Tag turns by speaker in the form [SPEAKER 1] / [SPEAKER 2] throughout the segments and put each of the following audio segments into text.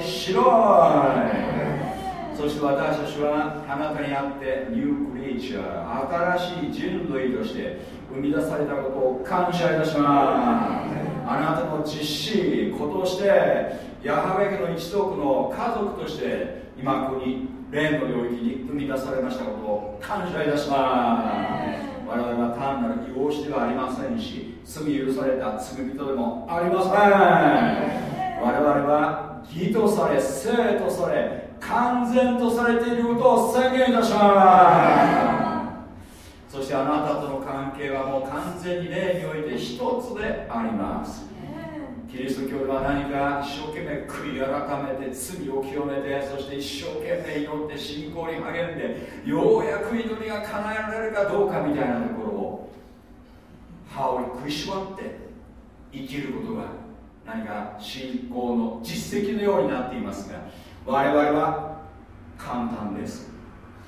[SPEAKER 1] 白いそして私たちはあなたにあってニュークリーチャー新しい人類として生み出されたことを感謝いたします。あなたの実施子としてヤハウェ家の一族の家族として今ここに霊の領域に生み出されましたことを感謝いたします我々は単なる養子ではありませんし罪許された罪人でもありません我々は義とされ生とされ完全とされていることを宣言いたします。そしてあなたとの関係はもう完全に霊において一つであります。キリスト教では何か一生懸命悔い改めて罪を清めてそして一生懸命祈って信仰に励んでようやく祈りが叶えられるかどうかみたいなところを歯を食いしばって生きることが何か信仰の実績のようになっていますが我々は簡単です。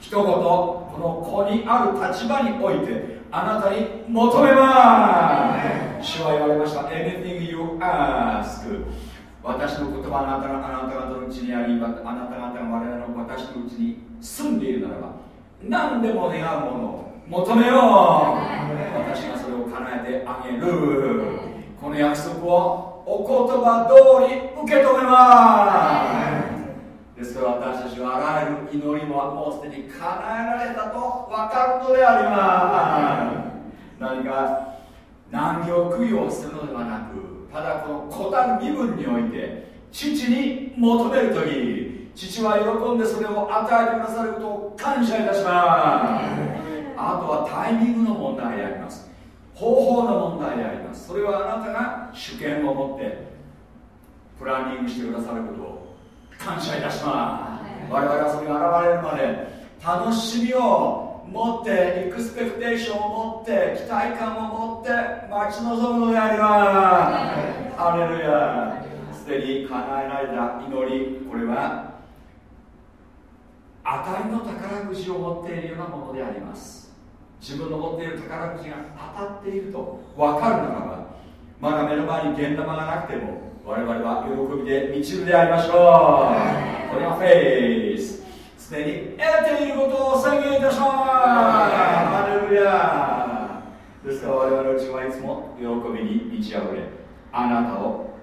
[SPEAKER 1] 一言この子にある立場においてあなたに求めます。主は言われました。Anything you ask 私の言葉あなたがあなた方のうちにありあなた方が我々の私のうちに住んでいるならば何でも願うものを求めよう。私がそれを叶えてあげる。この約束をお言葉通り受け止めますですから私たちはあらゆる祈りももうすでに叶えられたと分かるのであります。何か難行供養するのではなくただこの子たる身分において父に求めるとき父は喜んでそれを与えてくださることを感謝いたします。あとはタイミングの問題であります。方法の問題であります。それはあなたが主権を持ってプランニングしてくださることを感謝いたします。我々はそれが現れるまで楽しみを持ってエクスペクテーションを持って期待感を持って待ち望むのであります。ハレルヤ。すでに叶えられた祈りこれは当たりの宝くじを持っているようなものであります自分の持っている宝くじが当たっていると分かるならばまだ目の前に現玉がなくても我々は喜びで満ちるでありましょう。これはフェイス。すでに得ていることを宣言いたします。ハレルヤ。ですから我々のうちはいつも喜びに満ち溢れあなたを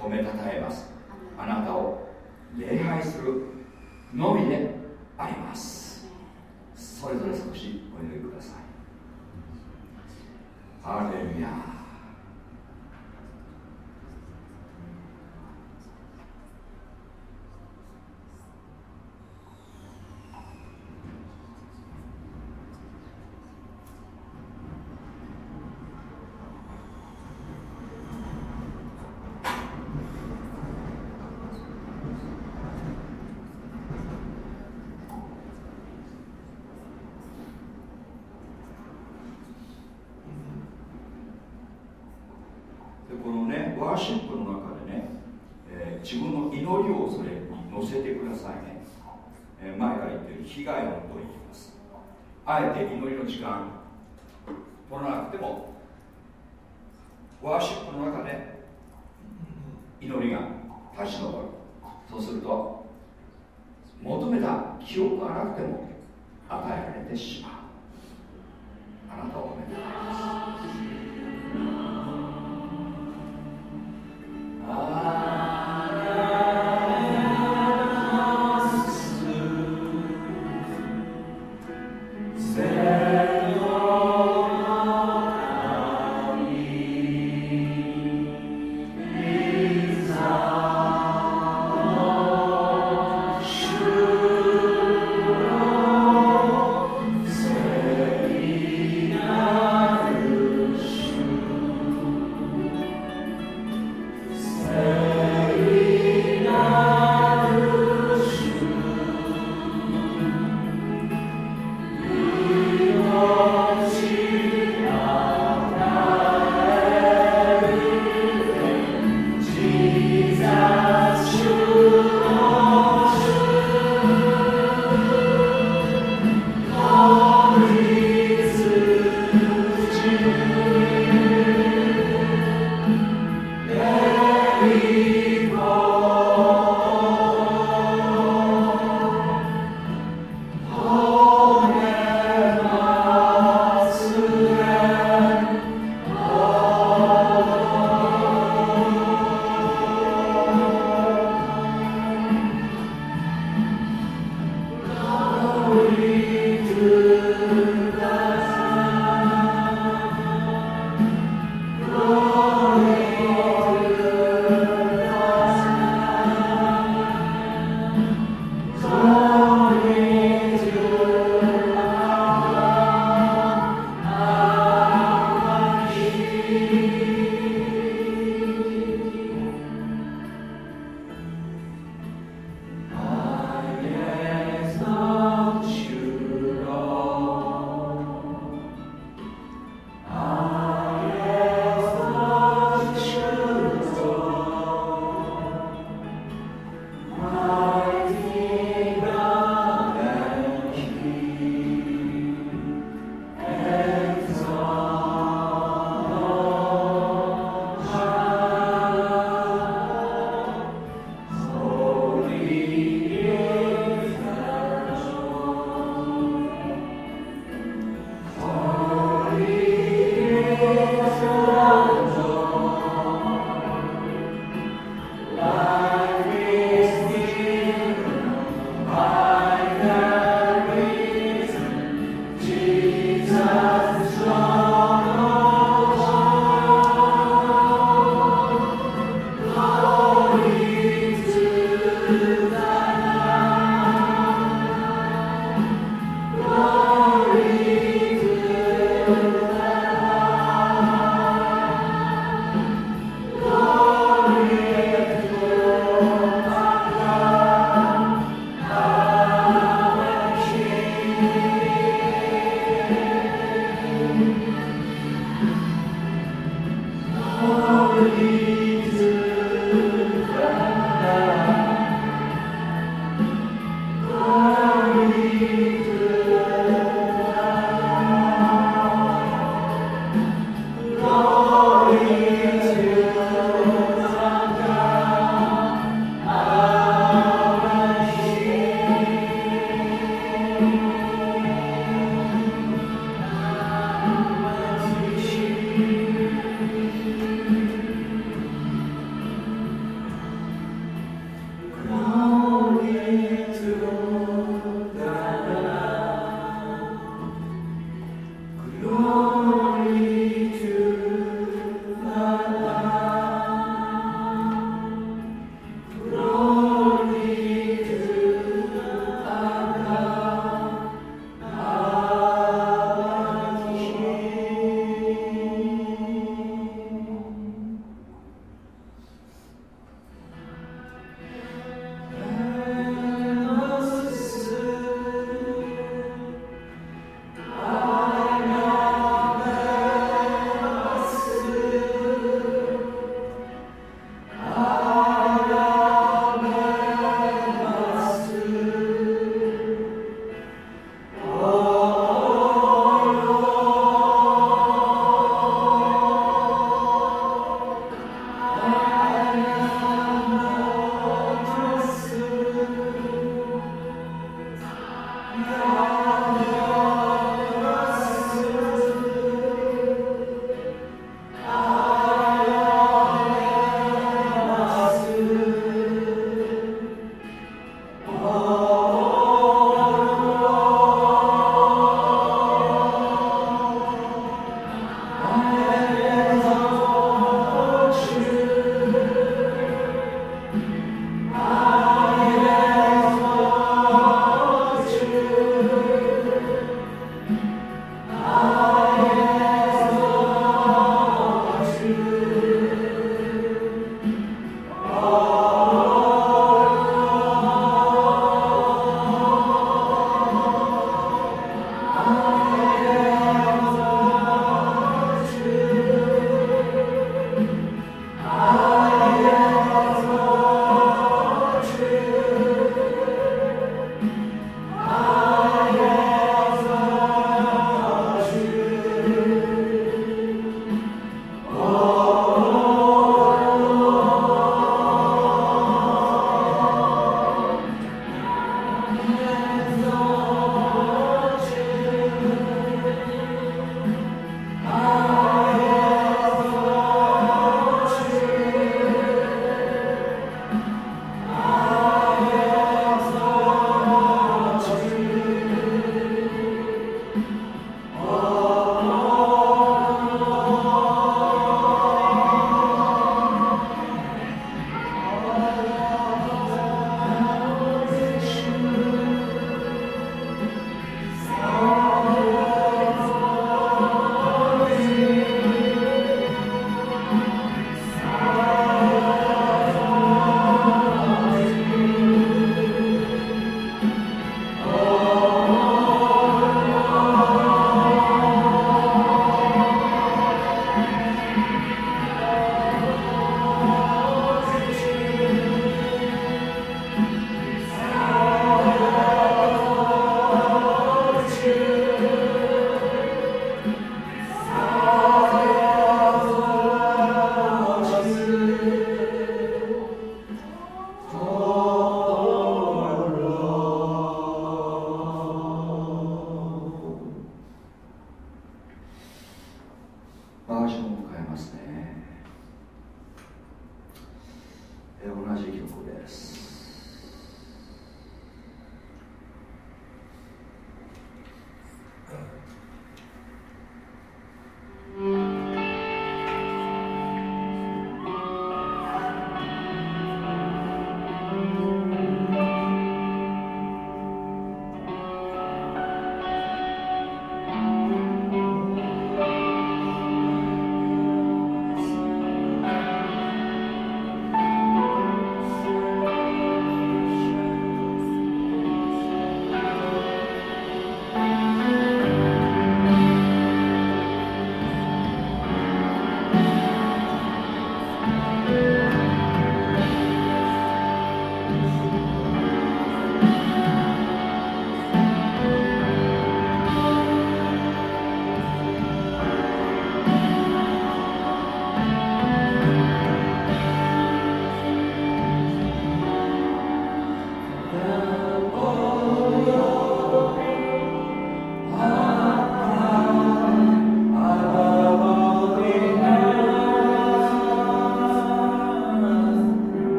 [SPEAKER 1] 褒めたたえます。あなたを礼拝するのみであります。それぞれ少しお祈りください。アレルヤでこのねワーシップの中でね、えー、自分の祈りをそれに乗せてくださいね、えー、前から言ってる被害のことに行きます。あえて祈りの時間取らなくてもワーシップの中で祈りが立ち上る。そうすると求めた記憶がなくても与えられてしまう。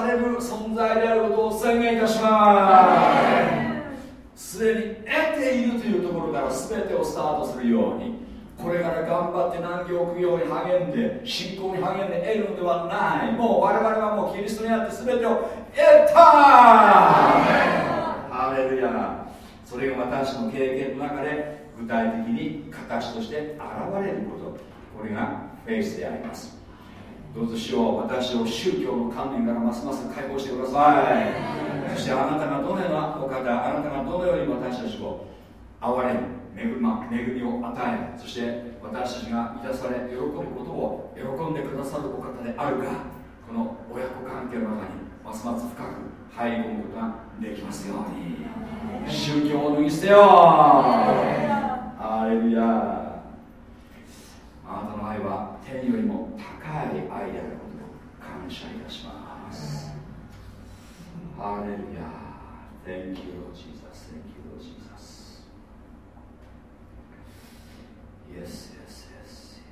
[SPEAKER 1] される存在であることを宣言いたします。すでに得ているというところから全てをスタートするようにこれから頑張って難儀を供養に励んで信仰に励んで得るのではない。もう我々はもうキリストにあって全てを得た。ハレルヤ。それが私の経験の中で具体的に形として現れること。これがフェイスであります。どうぞしよう私を宗教の観念からますます解放してください。そしてあなたがどのようなお方あなたがどのように私たちを憐れむ恵ま恵みを与えそして私たちが満たされ喜ぶことを喜んでくださるお方であるかこの親子関係の中にますます深く入り込むことができますように。宗教を脱ぎ捨てよう。ハレルヤあなたの愛は天よりも高い愛であることを感謝いたしますハレルヤ Thank you, Lord Jesus. Thank you, Lord Jesus. Yes, yes, yes, yes.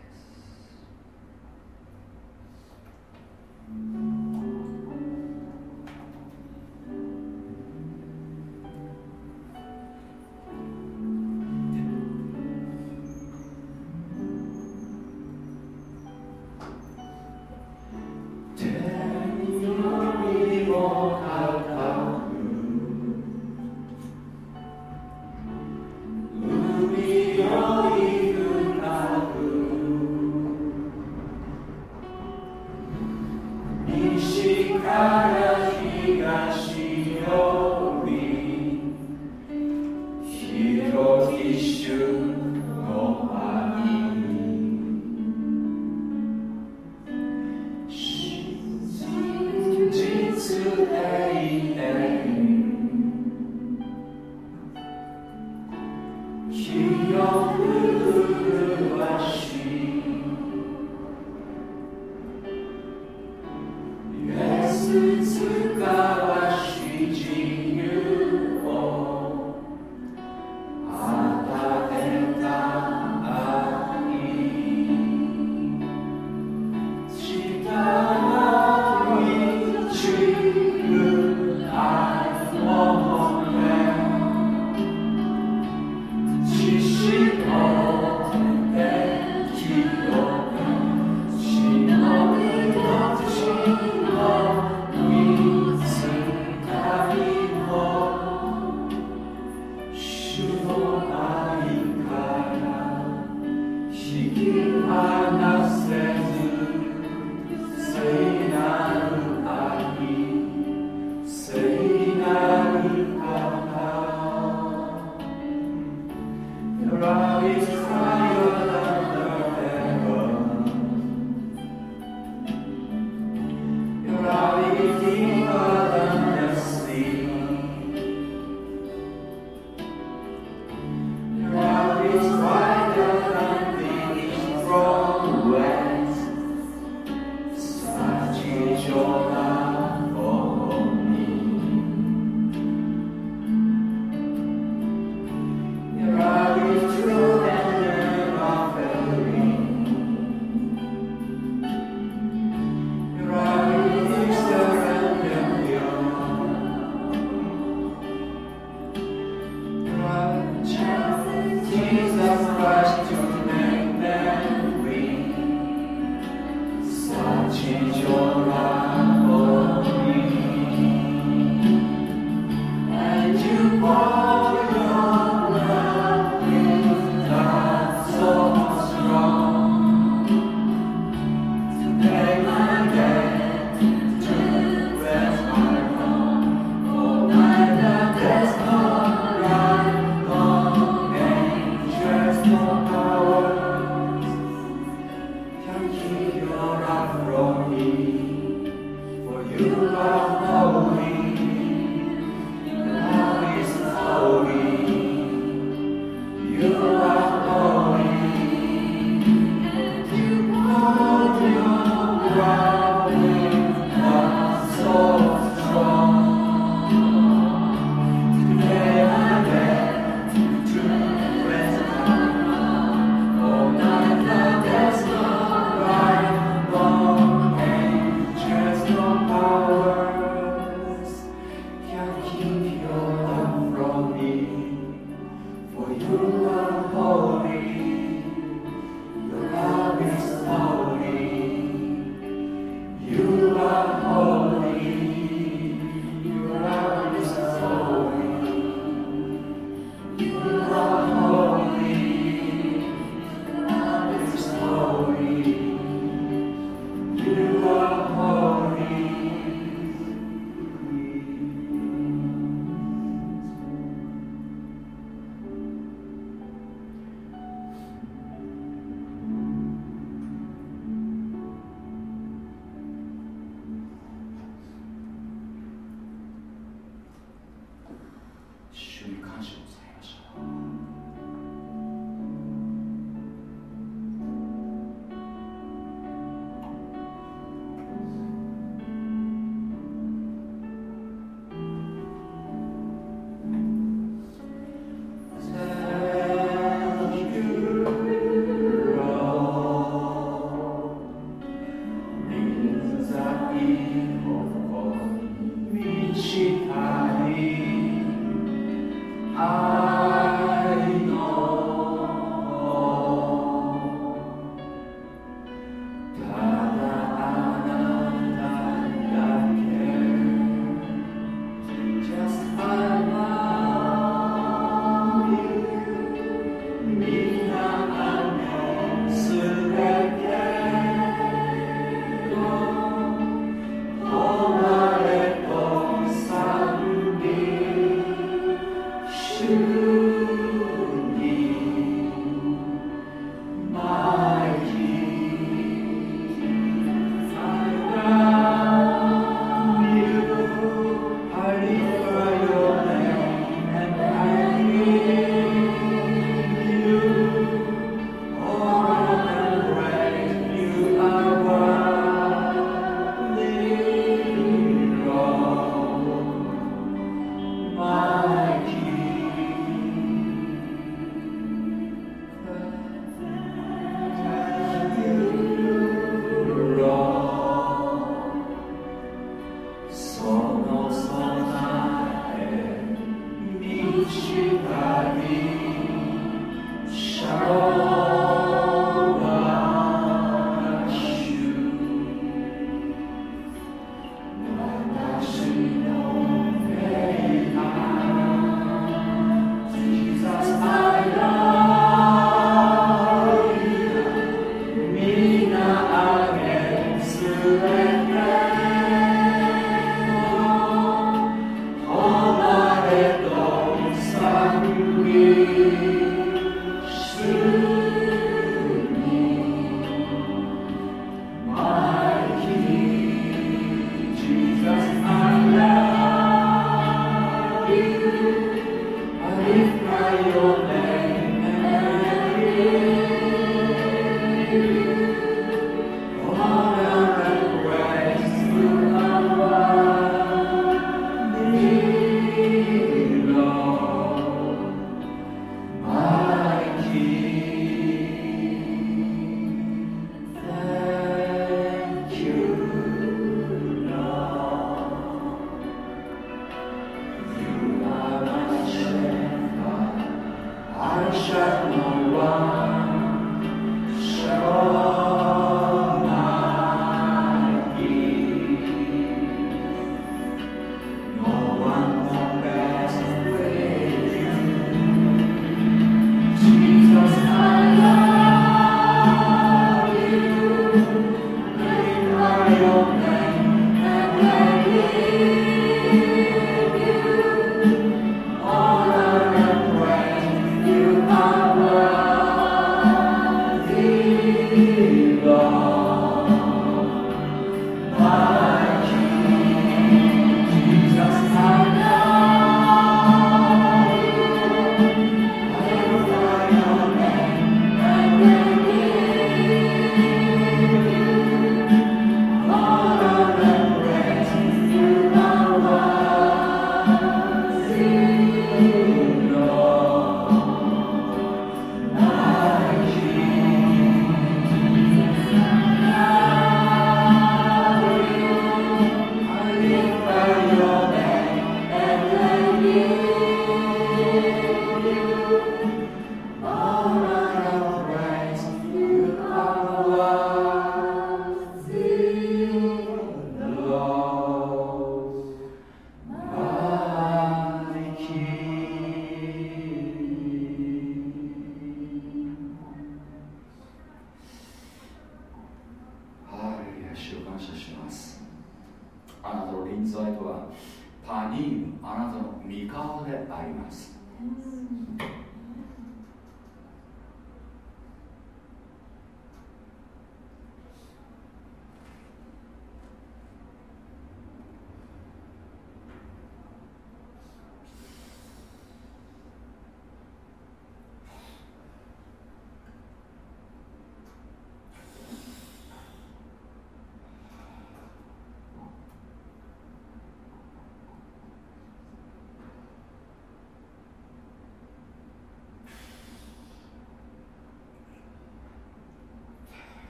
[SPEAKER 1] 「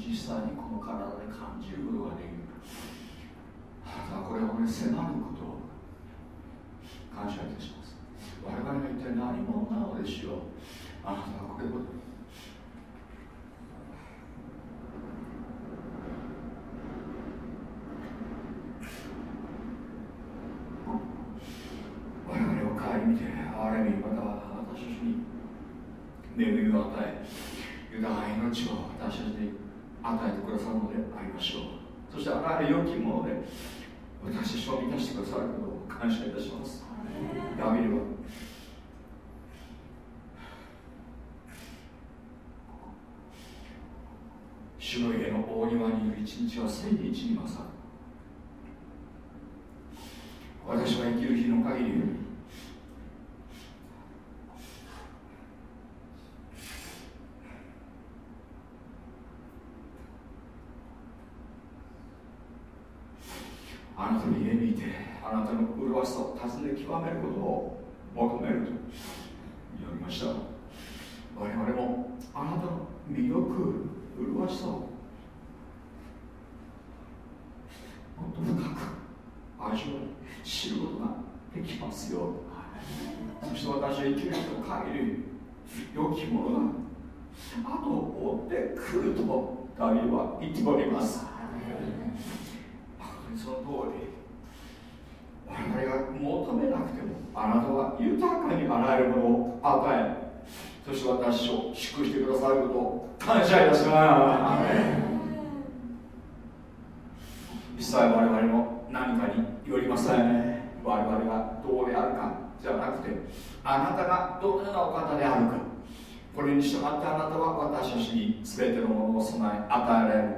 [SPEAKER 1] 実際にこの体で感じることができる。あなたはこれをね迫ることを感謝いたします。我々が一体何者なのでしょう。あなたはこれを我々を顧みてある意味また私たちに恵みを与え豊かな命を私たちに与えてくださるのでありましょう。そしてあらゆる良きもので私たちを満たしてくださることを感謝いたします。ダビデは主の家の大庭にいる一日は千日に勝る。私は生きる日の限りあなたの家にいてあなたの麗しさを尋ね極めることを求めると言感謝我々もあなたの魅力麗しさをもっと深く味わい知ることができますよそして私は生きる人の限り良きものが後を追ってくるとダビデは言っておりますその通り我々が求めなくてもあなたは豊かにあらゆるものを与えそして私を祝してくださることを感謝いたします。一切我々も何かによりません我々がどうであるかじゃなくてあなたがどのようなお方であるか。これに従ってあなたは私たちに全てのものを備え与えられる。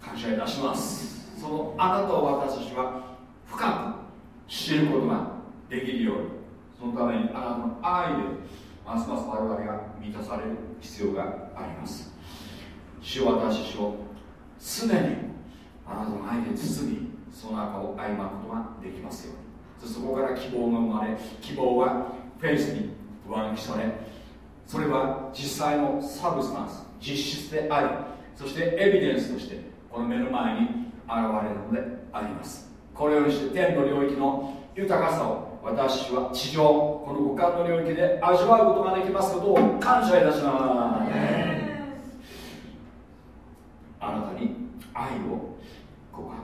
[SPEAKER 1] 感謝いたします。そのあなたを私たちは深く知ることができるようにそのためにあなたの愛でますます我々が満たされる必要があります。主は私たちを常にあなたの愛で包みその中を歩むことができますように。そこから希望が生まれ希望はフェイスに上書きされそれは実際のサブスタンス実質でありそしてエビデンスとしてこの目の前に現れるのであります。これをして天の領域の豊かさを私は地上この五感の領域で味わうことができますことを感謝いたします。あなたに愛を告白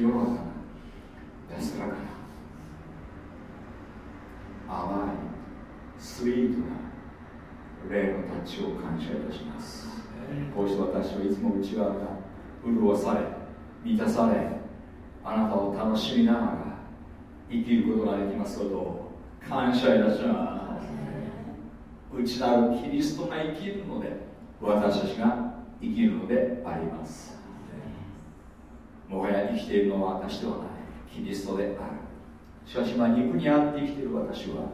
[SPEAKER 1] 清らかな安らかな甘いスイートな霊のタッチを感謝いたします。こうして私はいつも内側が潤され満たされあなたを楽しみながら生きることができますことを感謝いたします。内なるキリストが生きるので私たちが生きるのでありますもはや生きているのは私ではない。キリストである。しかし今肉にあって生きている私は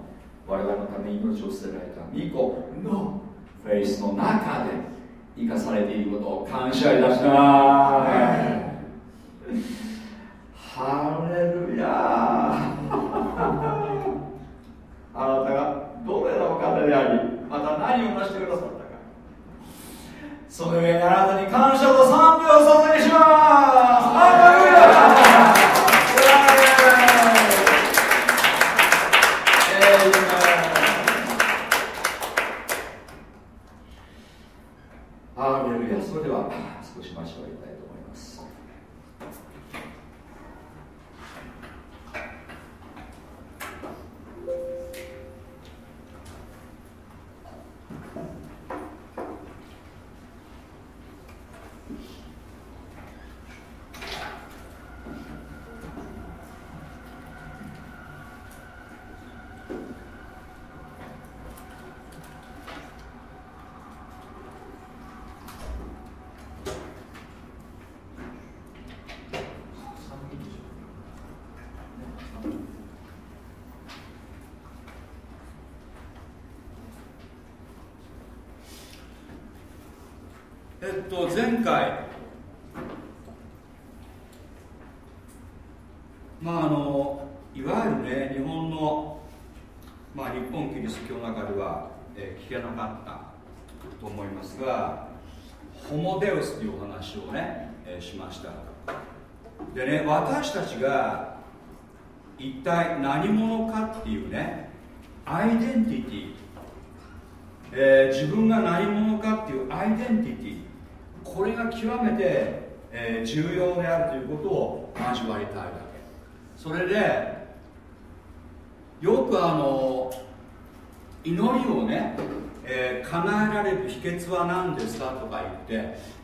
[SPEAKER 1] 我々のために命を捨てられた巫女のフェイスの中で生かされていることを感謝いたします。ハレルヤあなたがどれのお方でありまた何を成してくださったか。その上にあなたに感謝と賛美を捧げします。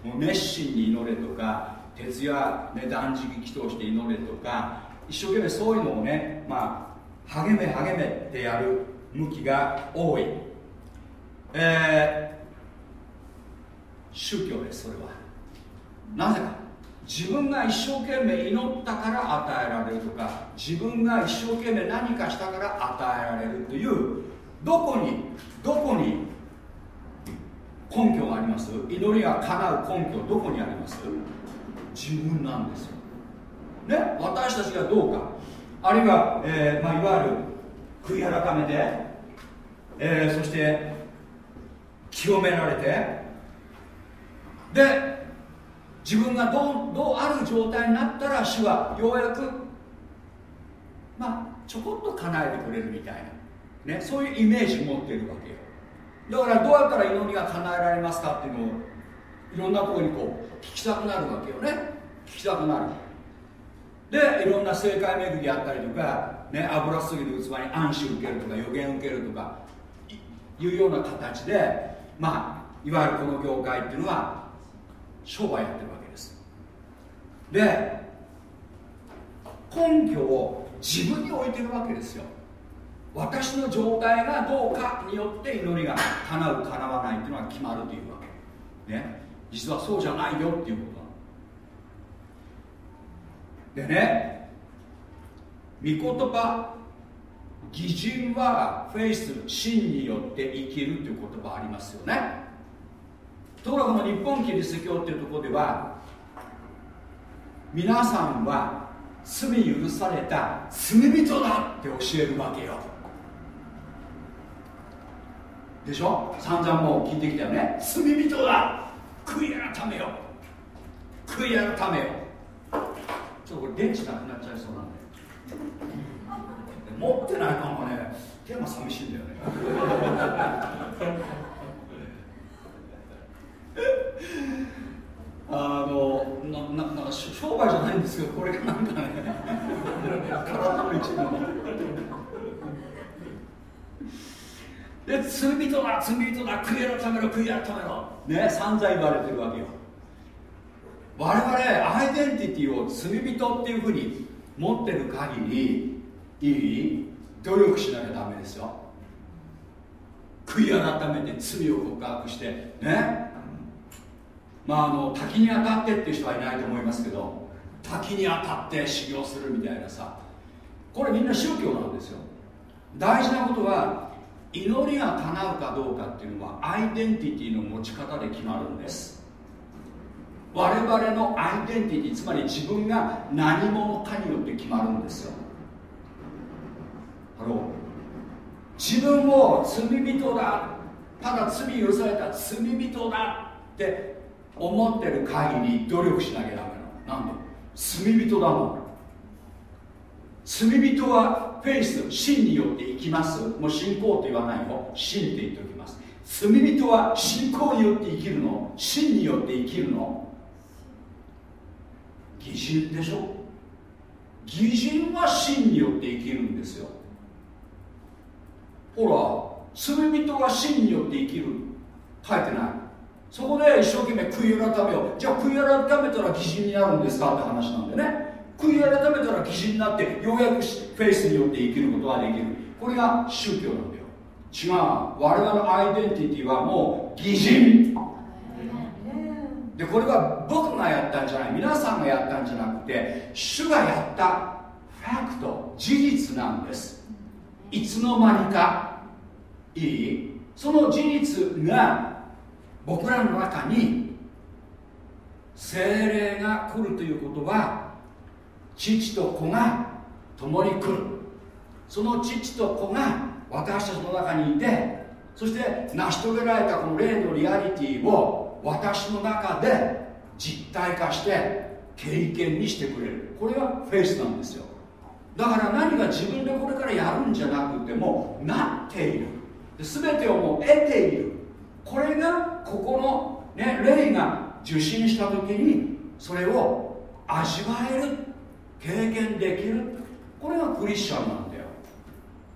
[SPEAKER 1] もう熱心に祈れとか徹夜、ね、断食祈祷して祈れとか一生懸命そういうのをね、まあ、励め励めってやる向きが多い、え宗教ですそれは。なぜか。自分が一生懸命祈ったから与えられるとか自分が一生懸命何かしたから与えられるというどこにどこに根拠があります？祈りが叶う根拠どこにあります？自分なんですよ。ね？私たちがどうか。あるいは、えーまあ、いわゆる悔い改めて、えー、そして清められてで自分がどうどうある状態になったら主はようやくまあちょこっと叶えてくれるみたいな、ね、そういうイメージ持ってるわけよ。だからどうやったら祈りが叶えられますかっていうのをいろんなとこにこう聞きたくなるわけよね。聞きたくなる。でいろんな正解巡りあったりとか、ね、油すぎる器に暗視受けるとか予言受けるとかいうような形でまあいわゆるこの業界っていうのは商売やってるわけです。で根拠を自分に置いてるわけですよ。私の状態がどうかによって祈りが叶う叶わないっていうのが決まるというわけ。ね。実はそうじゃないよっていうことでね御言葉義人はフェイス真によって生きるという言葉ありますよね。ところがこの日本キリスト教っていうところでは皆さんは罪許された罪人だって教えるわけよ。でしょ？散々もう聞いてきたよね。罪人だ。悔い改めよ。悔い改めよ。ちょっとこれ電池なくなっちゃいそうなんで。持ってないかもね。手が寂しいんだよね。あのなななんか商売じゃないんですけどこれがなんかね。体の一部で罪人だ罪人だ悔い改めろ悔い改めろ。ね散々言われてるわけよ。我々アイデンティティを罪人っていうふうに持ってる限りいい？努力しなきゃダメですよ。悔い改めて罪を告白してね。まああの滝に当たってっていう人はいないと思いますけど滝に当たって修行するみたいなさ。これみんな宗教なんですよ。大事なことは祈りが叶うかどうかっていうのはアイデンティティの持ち方で決まるんです。我々のアイデンティティつまり自分が何者かによって決まるんですよ。ハロー自分を罪人だただ罪許された罪人だって思ってる限り努力しなきゃダメなの。なんで？罪人だもん。罪人はフェイス真によって生きます。もう信仰って言わないよ真って言っておきます。罪人は信仰によって生きるの。真によって生きるの。偽人でしょ。偽人は真によって生きるんですよ。ほら罪人は真によって生きる。書いてない。そこで一生懸命悔い改めよう。じゃあ悔い改めたら偽人になるんですかって話なんでね。悔い改めたら偽人になってようやくフェイスによって生きることができる。これが宗教なんだよ。違う。我々のアイデンティティはもう偽人でこれは僕がやったんじゃない。皆さんがやったんじゃなくて主がやったファクト事実なんです。いつの間にかいい？その事実が僕らの中に精霊が来るということは父と子が共に来る。その父と子が私たちの中にいてそして成し遂げられたこの霊のリアリティを私の中で実体化して経験にしてくれる。これがフェイスなんですよ。だから何が自分でこれからやるんじゃなくてもなっている。全てをもう得ている。これがここの、ね、霊が受信した時にそれを味わえる。経験できる。これがクリスチャンなんだよ。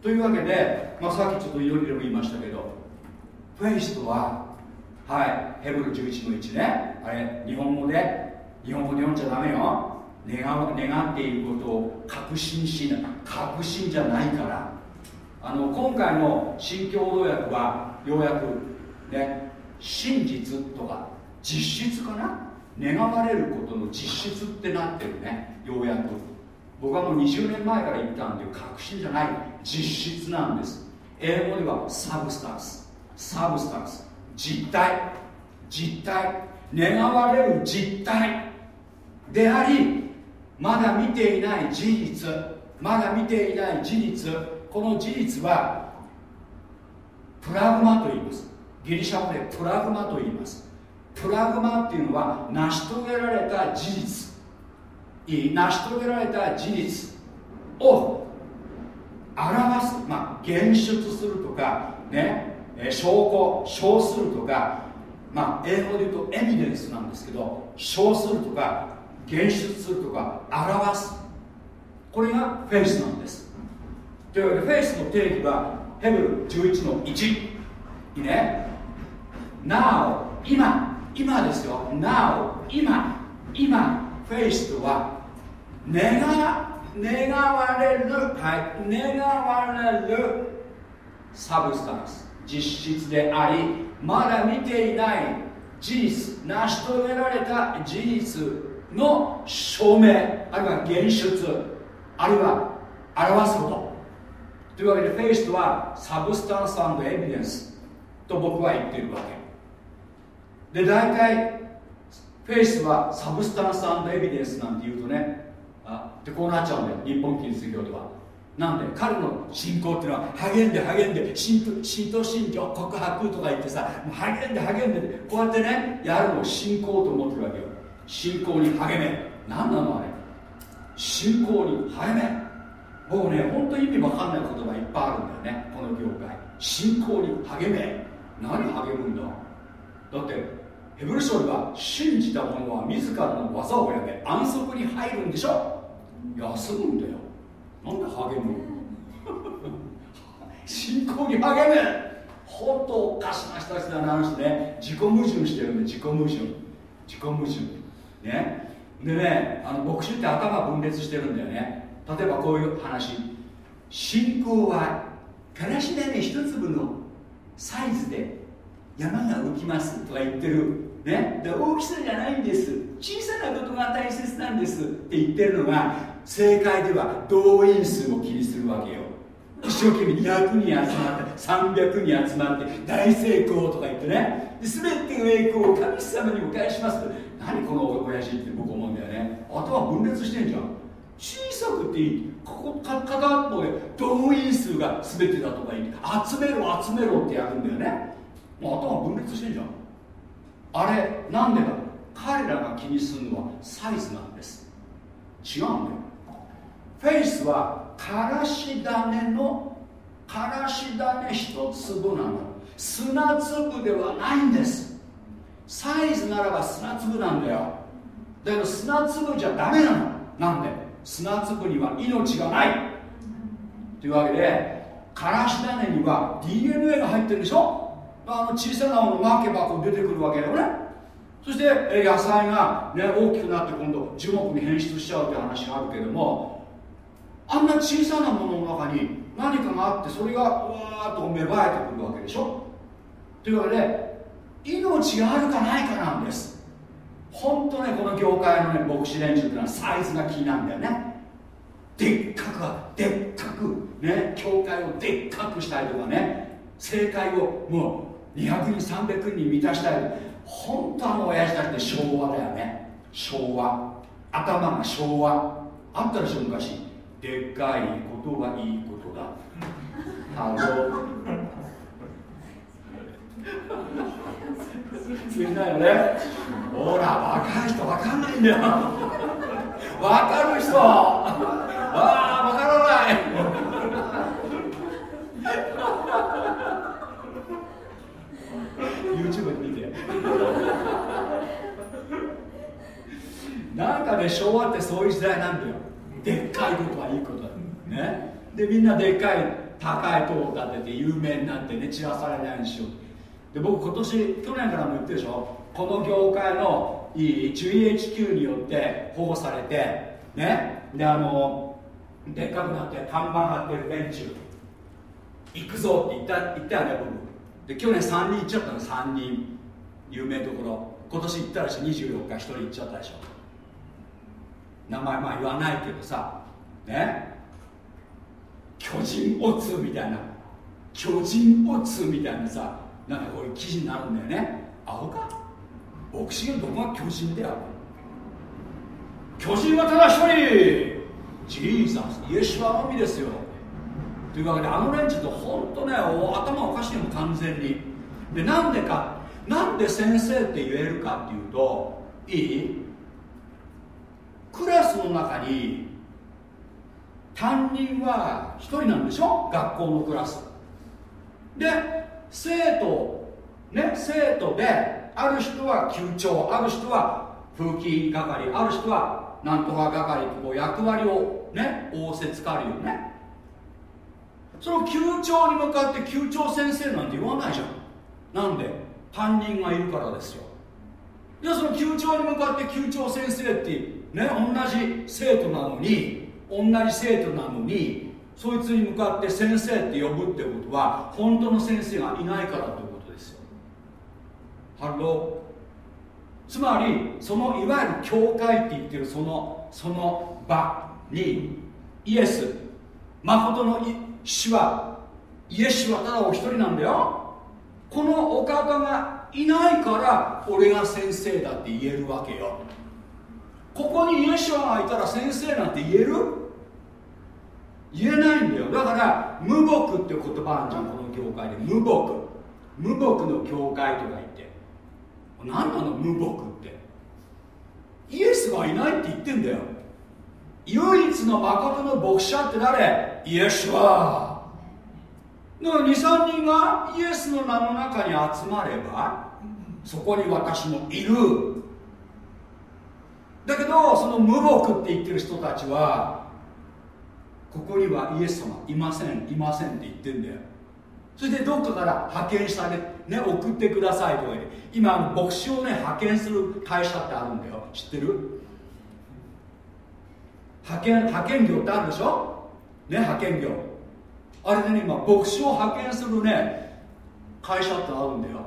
[SPEAKER 1] というわけで、まあ、さっきちょっと祈りでも言いましたけどフェイスとははいヘブル11の1ね。あれ日本語で日本語で読んじゃダメよ。願願っていることを確信しない確信じゃないから。あの今回の新共同訳はようやくね真実とか実質かな？願われることの実質ってなってるね。ようやく。僕はもう20年前から言ったんで確信じゃない。実質なんです。英語では substance。substance。実体実体願われる実体でありまだ見ていない事実。まだ見ていない事実。この事実はπρᾶγμαと言います。ギリシャ語でπρᾶγμαと言います。πρᾶγμαっていうのは成し遂げられた事実。成し遂げられた事実を表すまあ現出するとかね証拠証するとかまあ英語で言うとエビデンスなんですけど証するとか現出するとか表す。これがフェイスなんです。というわけでフェイスの定義はヘブル11の1いいね。Now 今。今ですよ。Now 今。今フェイスとは願願われるはい願われる substance。実質でありまだ見ていない事実成し遂げられた事実の証明あるいは現出あるいは表すこと。というわけで faith とは substance evidence と僕は言っているわけ。で大体フェイスはサブスタンスエビデンスなんて言うとねあってこうなっちゃうんだよ日本キリスト教では。なんで彼の信仰っていうのは励んで励んで信徒信徒信条告白とか言ってさ励んで励んでこうやってねやるのを信仰と思ってるわけよ。信仰に励め。何なのあれ。信仰に励め。僕ね本当に意味わかんない言葉いっぱいあるんだよねこの業界。信仰に励め。何励むんだ。だってヘブル書では信じた者は自らの技をやめ安息に入るんでしょ。休むんだよ。なんで励む 信仰に励むほんとおかしな人たちだな話ね。自己矛盾してるんで自己矛盾。自己矛盾。ね。でねあの牧師って頭分裂してるんだよね。例えばこういう話。信仰はからし種一粒のサイズで山が浮きますとか言ってる。ね、で大きさじゃないんです。小さなことが大切なんですって言ってるのが正解では動員数を気にするわけよ。一生懸命200人集まって300人集まって大成功とか言ってね。全ての栄光を神様にお返します。何この親父って僕思うんだよね。頭分裂してんじゃん。小さくていい。ここ片っぽで動員数が全てだとか言って集めろ集めろってやるんだよね。頭分裂してんじゃん。あれなんでか彼らが気にするのはサイズなんです。違うんだよ。フェイスはからし種のからし種一粒なの。砂粒ではないんです。サイズならば砂粒なんだよ。だけど砂粒じゃダメなの。なんで？砂粒には命がない。というわけでからし種には DNA が入ってるでしょ？あの小さなものまけばこう出てくるわけよね。そして野菜が、ね、大きくなって今度樹木に変質しちゃうって話があるけどもあんな小さなものの中に何かがあってそれがわーっと芽生えてくるわけでしょ？というわけで命があるかないかなんです。本当ねこの業界のね牧師連中っていうのはサイズが気なんだよね。でっかくでっかくね教会をでっかくしたりとかね正解をもう200人300人満たしたい本当あの親父たちって昭和だよね。昭和。頭が昭和。あったでしょ昔。でっかいことがいいことだ。ハロ通じないよね。ほら若い人分かんないんだよ。分かる人。ああ分からない。YouTube で見て。なんかね昭和ってそういう時代なんだよ。でっかいことはいいことだね。でみんなでっかい高い塔を建てて有名になってね散らされないようにしよう。で僕今年去年からも言ってるでしょ。この業界のいい GHQ によって保護されてね。であのでっかくなって看板張ってる連中行くぞって言った言ったよね僕。で去年3人行っちゃったの3人。有名どころ。今年行ったらし24日1人行っちゃったでしょ。名前まあ言わないけどさね？巨人オツみたいな。巨人オツみたいなさなんかこういう記事になるんだよね。アホか？牧師がどこが巨人である？巨人はただ一人。ジーザス。イエスはのみですよ。というわけであの連中って本当ね頭おかしいも完全に。でなんでか？なんで先生って言えるかっていうといい？クラスの中に担任は1人なんでしょ？学校のクラス。で生徒ね生徒である人は級長ある人は風紀係ある人はなんとか係ってこう役割をね仰せつかるよね。その級長に向かって級長先生なんて言わないじゃん。なんで？担任がいるからですよ。じゃあその級長に向かって級長先生ってね同じ生徒なのに同じ生徒なのにそいつに向かって先生って呼ぶってことは本当の先生がいないからということですよ。ハローつまりそのいわゆる教会って言ってるそのその場にイエスまことの主はイエスはただお一人なんだよ。このお方がいないから俺が先生だって言えるわけよ。ここにイエスはがいたら先生なんて言える？言えないんだよ。だから無牧って言葉あるじゃんこの業界で。無牧。無牧の教会とか言って。何なの？無牧って。イエスがいないって言ってんだよ。唯一の誠の牧者って誰？イエスは。だから23人がイエスの名の中に集まればそこに私もいる。だけどその無牧って言ってる人たちはここにはイエス様いませんいませんって言ってんだよ。それでどっかから派遣されね送ってくださいとか言って今牧師をね派遣する会社ってあるんだよ。知ってる？派遣派遣業ってあるでしょ？ね派遣業。あれでね今牧師を派遣するね会社ってあるんだよ。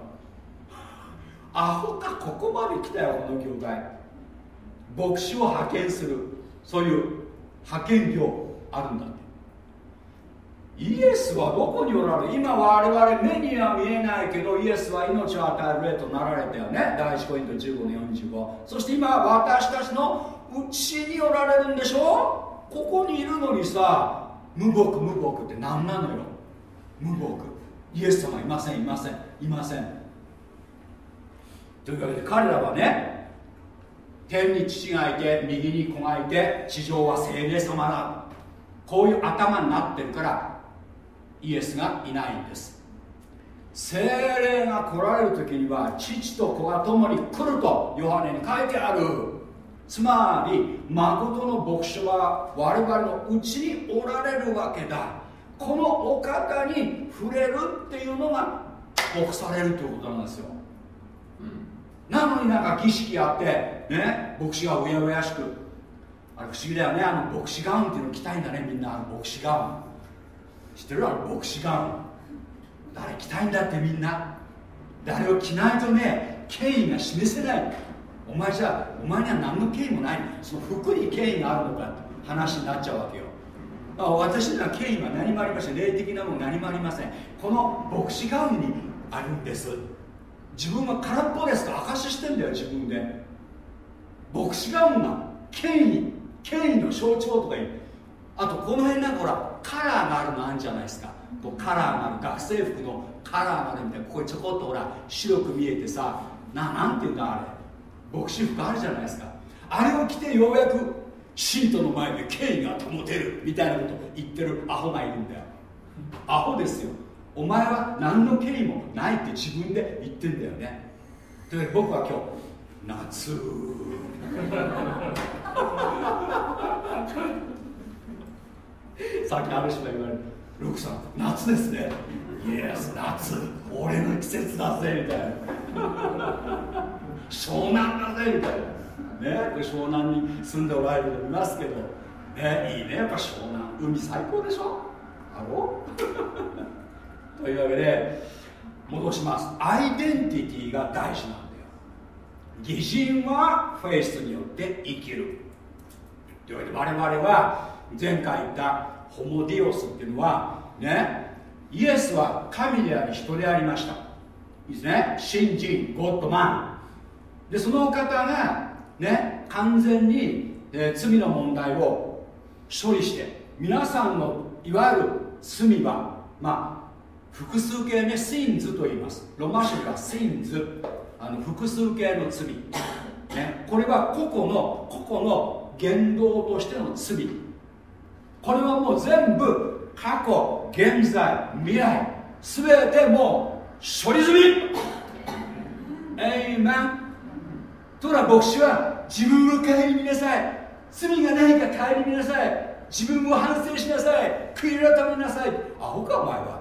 [SPEAKER 1] アホかここまで来たよこの業界。牧師を派遣するそういう派遣業あるんだって。イエスはどこにおられる？今我々目には見えないけどイエスは命を与える霊となられたよね。第1コイント15の45そして今私たちのうちにおられるんでしょ？ここにいるのにさ無牧無牧って何なのよ。無牧。イエス様いませんいませんいません。というわけで彼らはね天に父がいて右に子がいて地上は精霊様だ。こういう頭になってるからイエスがいないんです。精霊が来られる時には父と子が共に来るとヨハネに書いてある。つまり誠の牧師は我々のうちにおられるわけだ。このお方に触れるっていうのが牧されるということなんですよ、なのになんか儀式やってね牧師がうやうやしく。あれ不思議だよね。あの牧師ガウンっていうの着たいんだねみんな。あの牧師ガウン。知ってる？あの牧師ガウン。誰着たいんだってみんな。誰を着ないとね権威が示せない。お前じゃお前には何の権威もない。その服に権威があるのかって話になっちゃうわけよ。私には権威は何もありません。霊的なもの何もありません。この牧師代わりにあるんです。自分は空っぽですと証ししてんだよ自分で。牧師ガウンが権威。権威の象徴とか言う。あとこの辺なんかほらカラーがあるのあるんじゃないですか。こうカラーがある学生服のカラーがあるみたいなここにちょこっとほら白く見えてさななんていうんだあれ。牧師服あるじゃないですか。あれを着てようやく信徒の前で権威が保てるみたいなこと言ってるアホがいるんだよ。アホですよ。お前は何の権威もないって自分で言ってんだよね。というわけで僕は今日夏。さっきある人が言われるルクさん夏ですね。イエス夏。俺の季節だぜみたいな。湘南だぜみたいな。ね湘南に住んでおられるのいますけど。ねいいね。やっぱ湘南。海最高でしょ？あろ？というわけで戻します。アイデンティティが大事なんだよ。偽人はフェイスによって生きる。というわけで我々は前回言ったホモディオスっていうのはねイエスは神であり人でありました。いいですね。新人ゴッドマン。でその方がね完全に、えー、罪の問題を処理して皆さんのいわゆる罪はまあ複数形ねシンズと言います。ロマ書がシンズ。あの複数形の罪、ね、これは個々の個々の言動としての罪。これはもう全部過去現在未来。全てもう処理済み。エイメンとら牧師は自分を顧みなさい。罪がないか顧みなさい。自分を反省しなさい。悔い改めなさい。アホかお前は。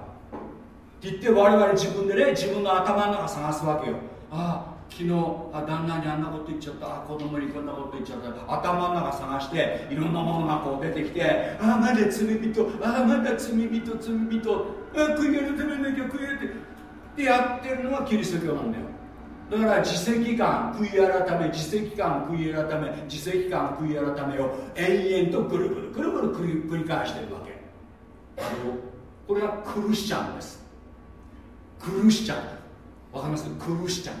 [SPEAKER 1] って言って我々自分でね自分の頭の中探すわけよ。ああ昨日あ旦那にあんなこと言っちゃった。あ子供にこんなこと言っちゃった。頭の中探していろんなものがこう出てきてああまだ罪人。ああまだ罪人罪人。ああ悔い改めなきゃ悔い改めってやってるのがキリスト教なんだよ。だから自責感悔い改め。自責感悔い改め。自責感悔い改めを延々とぐるぐるぐるぐる繰り返してるわけ。これはクルシチャンです。クルシチャンわかります？クルシチャン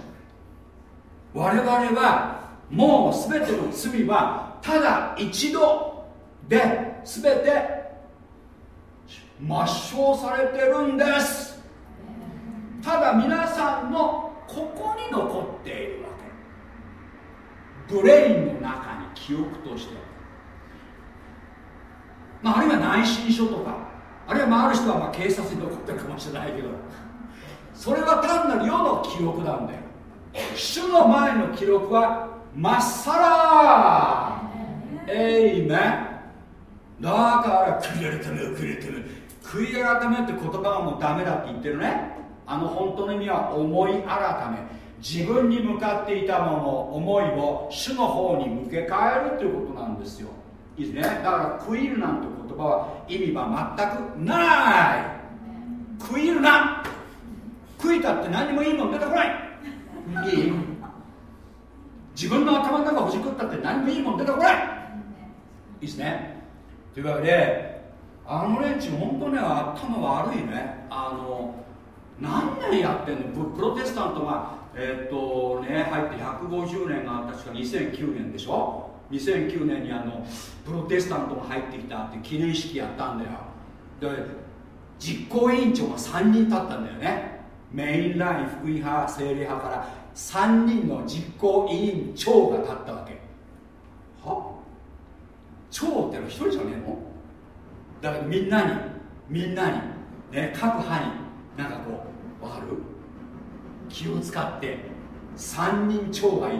[SPEAKER 1] 我々はもう全ての罪はただ一度で全て抹消されてるんです。ただ皆さんのここに残っているわけ。ブレインの中に記憶として。まあ、あるいは内申書とかあるいはまあある人はまあ警察に残ってるかもしれないけど。それは単なる世の記憶なんだよ。主の前の記録はまっさら。えいめだから悔い改め悔い改め悔い改めって言葉がもうダメだって言ってるね。あの本当の意味は思い改め。自分に向かっていたもの思いを主の方に向け替えるということなんですよ。いいですね。だから悔いるなんて言葉は意味は全くない。悔いるな。悔いたって何もいいもん出てこない。いい？自分の頭の中ほじくったって何もいいもん出てこない。いいですね。というわけであの連中本当ね頭悪いね。あの何年やってんの？プロテスタントが。えー、っとね入って150年が確か2009年でしょ？2009年にあのプロテスタントが入ってきたって記念式やったんだよ。で実行委員長が3人立ったんだよね。メインライン福井派精霊派から3人の実行委員長が立ったわけ。は？長ってのは1人じゃねえの？だからみんなにみんなにね各派になんかこう分かる？気を使って3人長がいる、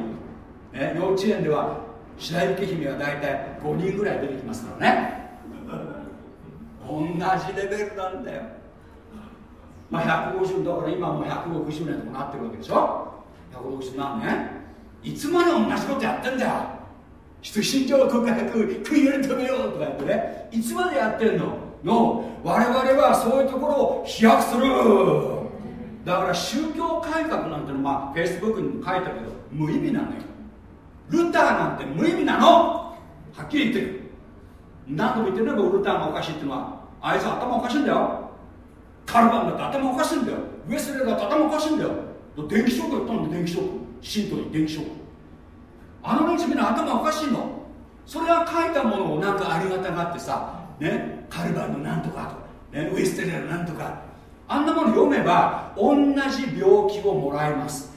[SPEAKER 1] ね、幼稚園では白雪姫は大体5人ぐらい出てきますからね。同じレベルなんだよ。まあ150だから今もう160年とかなってるわけでしょ？160何年？いつまで同じことやってんだよ？人身長告白食い入れてみようとかやってね。いつまでやってんの？の我々はそういうところを飛躍する。だから宗教改革なんてのまあフェイスブックにも書いたけど無意味なのよ。ルターなんて無意味なの。はっきり言ってる。何度も言ってるけどルターがおかしいっていうのはあいつ頭おかしいんだよ。カルバンだって頭おかしいんだよ。ウエスレーだって頭おかしいんだよ。電気ショックやったんだ電気ショック。信徒に電気ショック。あの連中みんな頭おかしいの。それは書いたものをなんかありがたがってさねカルバンのなんとかと、ね、ウエステレーのなんとか。あんなもの読めば同じ病気をもらえます。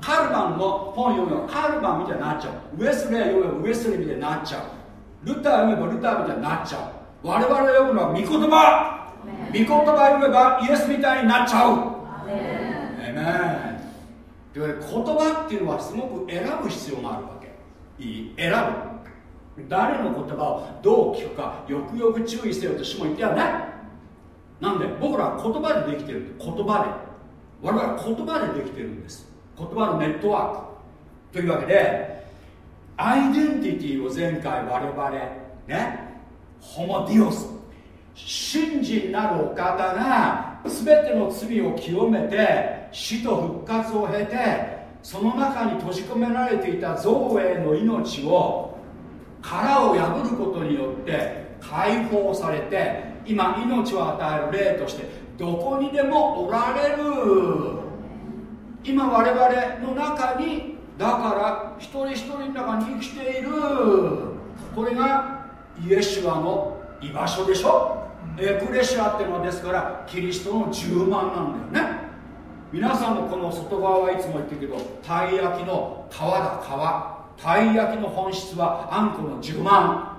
[SPEAKER 1] カルバンの本読めばカルバンみたいになっちゃう。ウエスレー読めばウエスレーみたいになっちゃう。ルター読めばルターみたいになっちゃう。我々が読むのは御言葉。御言葉読めばイエスみたいになっちゃう。えめという言葉っていうのはすごく選ぶ必要があるわけ。いい選ぶ。誰の言葉をどう聞くかよくよく注意せよとしも言ってやねなんで僕らは言葉でできてる言葉で我々は言葉でできてるんです。言葉のネットワークというわけでアイデンティティを前回我々ねホモディオス信心なるお方が全ての罪を清めて死と復活を経てその中に閉じ込められていた造営の命を殻を破ることによって解放されて今命を与える霊としてどこにでもおられる。今我々の中にだから一人一人の中に生きている。これがイエシュアの居場所でしょ？エクレシアっていうのはですからキリストの十万なんだよね。皆さんのこの外側はいつも言ってるけどたい焼きの皮だ皮。たい焼きの本質はあんこの十万。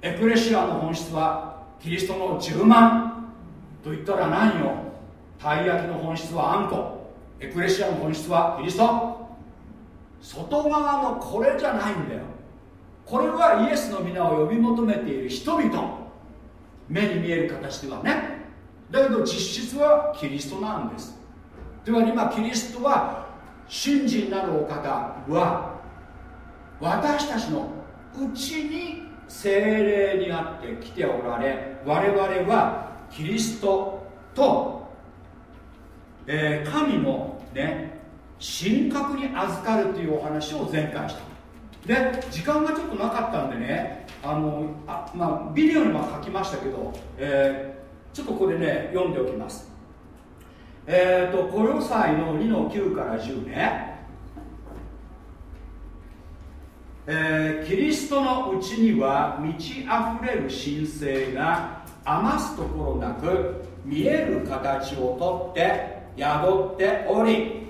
[SPEAKER 1] エクレシアの本質はキリストの10万。と言ったら何よ？たい焼きの本質はあんこ。エクレシアの本質はキリスト。外側のこれじゃないんだよ。これはイエスの皆を呼び求めている人々。目に見える形ではね。だけど実質はキリストなんです。では今キリストは信心なるお方は私たちのうちに精霊にあって来ておられ我々はキリストと、えー、神のね神格に預かるというお話を前回した。で時間がちょっとなかったんでねあのあ、まあ、ビデオには書きましたけど、えー、ちょっとこれね読んでおきます。えっ、ー、とコロサイの2の9から10ね。えー、キリストのうちには満ち溢れる神聖が余すところなく見える形をとって宿っており。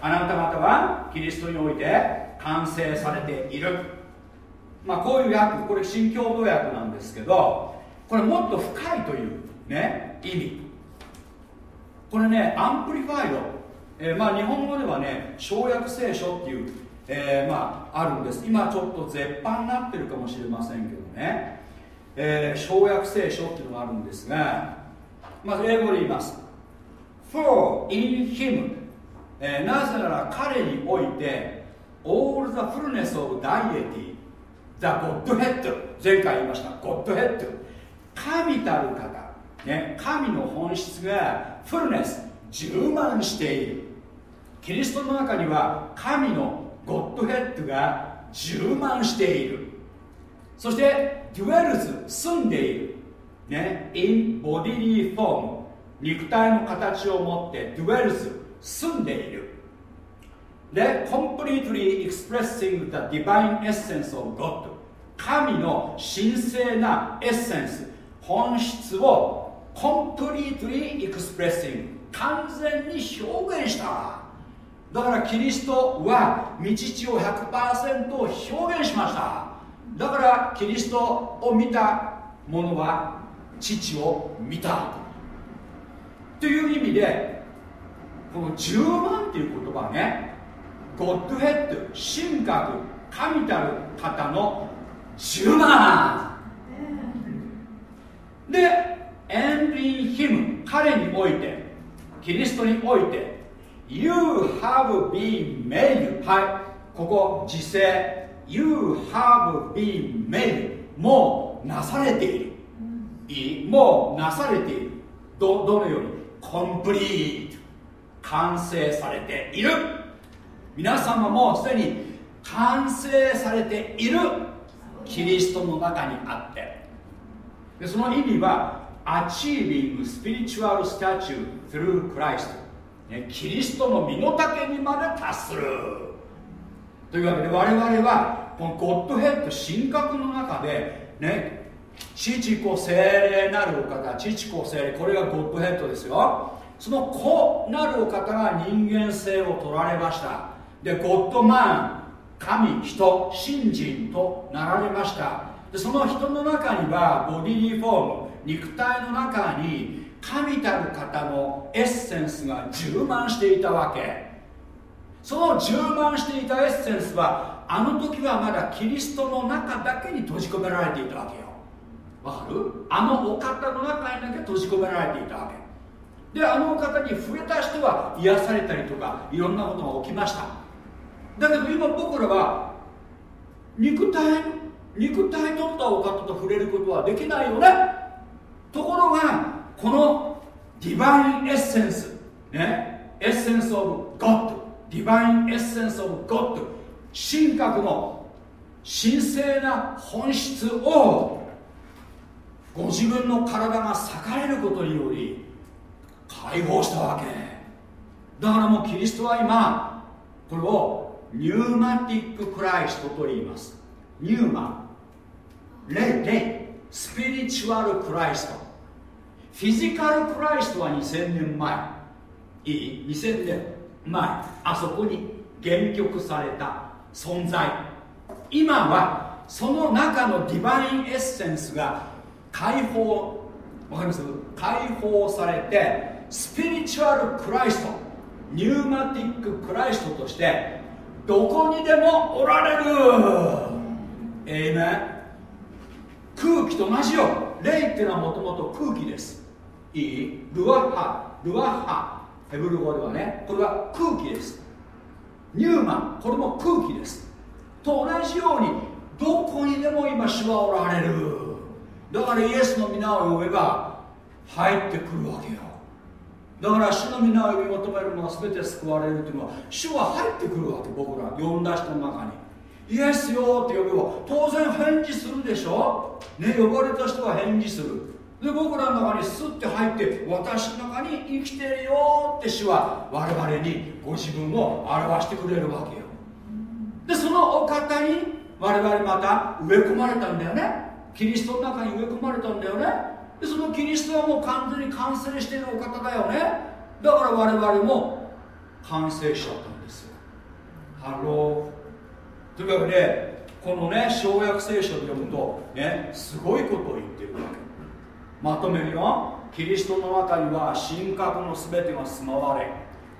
[SPEAKER 1] あなた方はキリストにおいて完成されている。まあこういう訳これ新共同訳なんですけどこれもっと深いというね意味。これね Amplified。えー、まあ日本語ではね詳訳聖書っていう、えー、まああるんです。今ちょっと絶版になってるかもしれませんけどね、えー、詳訳聖書っていうのがあるんですがまず英語で言います。For in him、えー、なぜなら彼において all the fullness of deity the Godhead 前回言いました Godhead 神たる方、ね、神の本質がフルネス充満している。キリストの中には神のゴッドヘッドが充満している。そしてデュエルズ住んでいる。ね in bodily form 肉体の形を持ってデュエルズ住んでいる。で completely expressing the divine essence of God. 神の神聖なエッセンス。本質を completely expressing 完全に表現した。だからキリストは道地を100%表現しました。だからキリストを見た者は父を見た。という意味でこの10万っていう言葉ね。ゴッドヘッド神格神たる方の10万。で and in him 彼においてキリストにおいて You have been made はい。ここ時制 You have been made もうなされている。いい？もうなされている。どどのように？コンプリート完成されている。皆様もすでに完成されているキリストの中にあってでその意味は Achieving spiritual statue through Christ、ね、キリストの身の丈にまで達する。というわけで我々はこのゴッドヘッド神格の中でね父子精霊なるお方父子精霊これがゴッドヘッドですよ。その子なるお方が人間性を取られました。でゴッドマン神人信心となられました。でその人の中にはボディリフォーム肉体の中に神たる方のエッセンスが充満していたわけ。その充満していたエッセンスはあの時はまだキリストの中だけに閉じ込められていたわけよ。わかる？あのお方の中にだけ閉じ込められていたわけ。であのお方に触れた人は癒されたりとかいろんなことが起きました。だけど今僕らは肉体肉体取ったお方と触れることはできないよね。ところがこの divine essence ね essence of God divine essence of God 神格の神聖な本質をご自分の体が裂かれることにより解放したわけ。だからもうキリストは今これをニューマティッククライストと言います。ニューマレレスピリチュアルクライストフィジカルクライストは2000年前。いい？2000年前。あそこに限局された存在。今はその中のディバインエッセンスが解放わかります？解放されてスピリチュアルクライストニューマティッククライストとしてどこにでもおられる。えいめ空気と同じよ。霊っていうのはもともと空気です。いい？ルワッハ。ルワッハ。ヘブル語ではね。これは空気です。ニューマン。これも空気です。と同じようにどこにでも今主はおられる。だからイエスの皆を呼べば入ってくるわけよ。だから主の皆を呼び求めるのは全て救われるというのは主は入ってくるわけ僕ら呼んだ人の中に。イエスよって呼べば当然返事するでしょ？ね呼ばれた人は返事する。で僕らの中にスッて入って私の中に生きてるよって主は我々にご自分を表してくれるわけよ。でそのお方に我々また植え込まれたんだよね。キリストの中に植え込まれたんだよね。でそのキリストはもう完全に完成しているお方だよね。だから我々も完成しちゃったんですよ。ハローというわけでこのね詳訳聖書で読むとねすごいことを言ってるわけ。まとめるよ。キリストの中には神格の全てが住まわれ。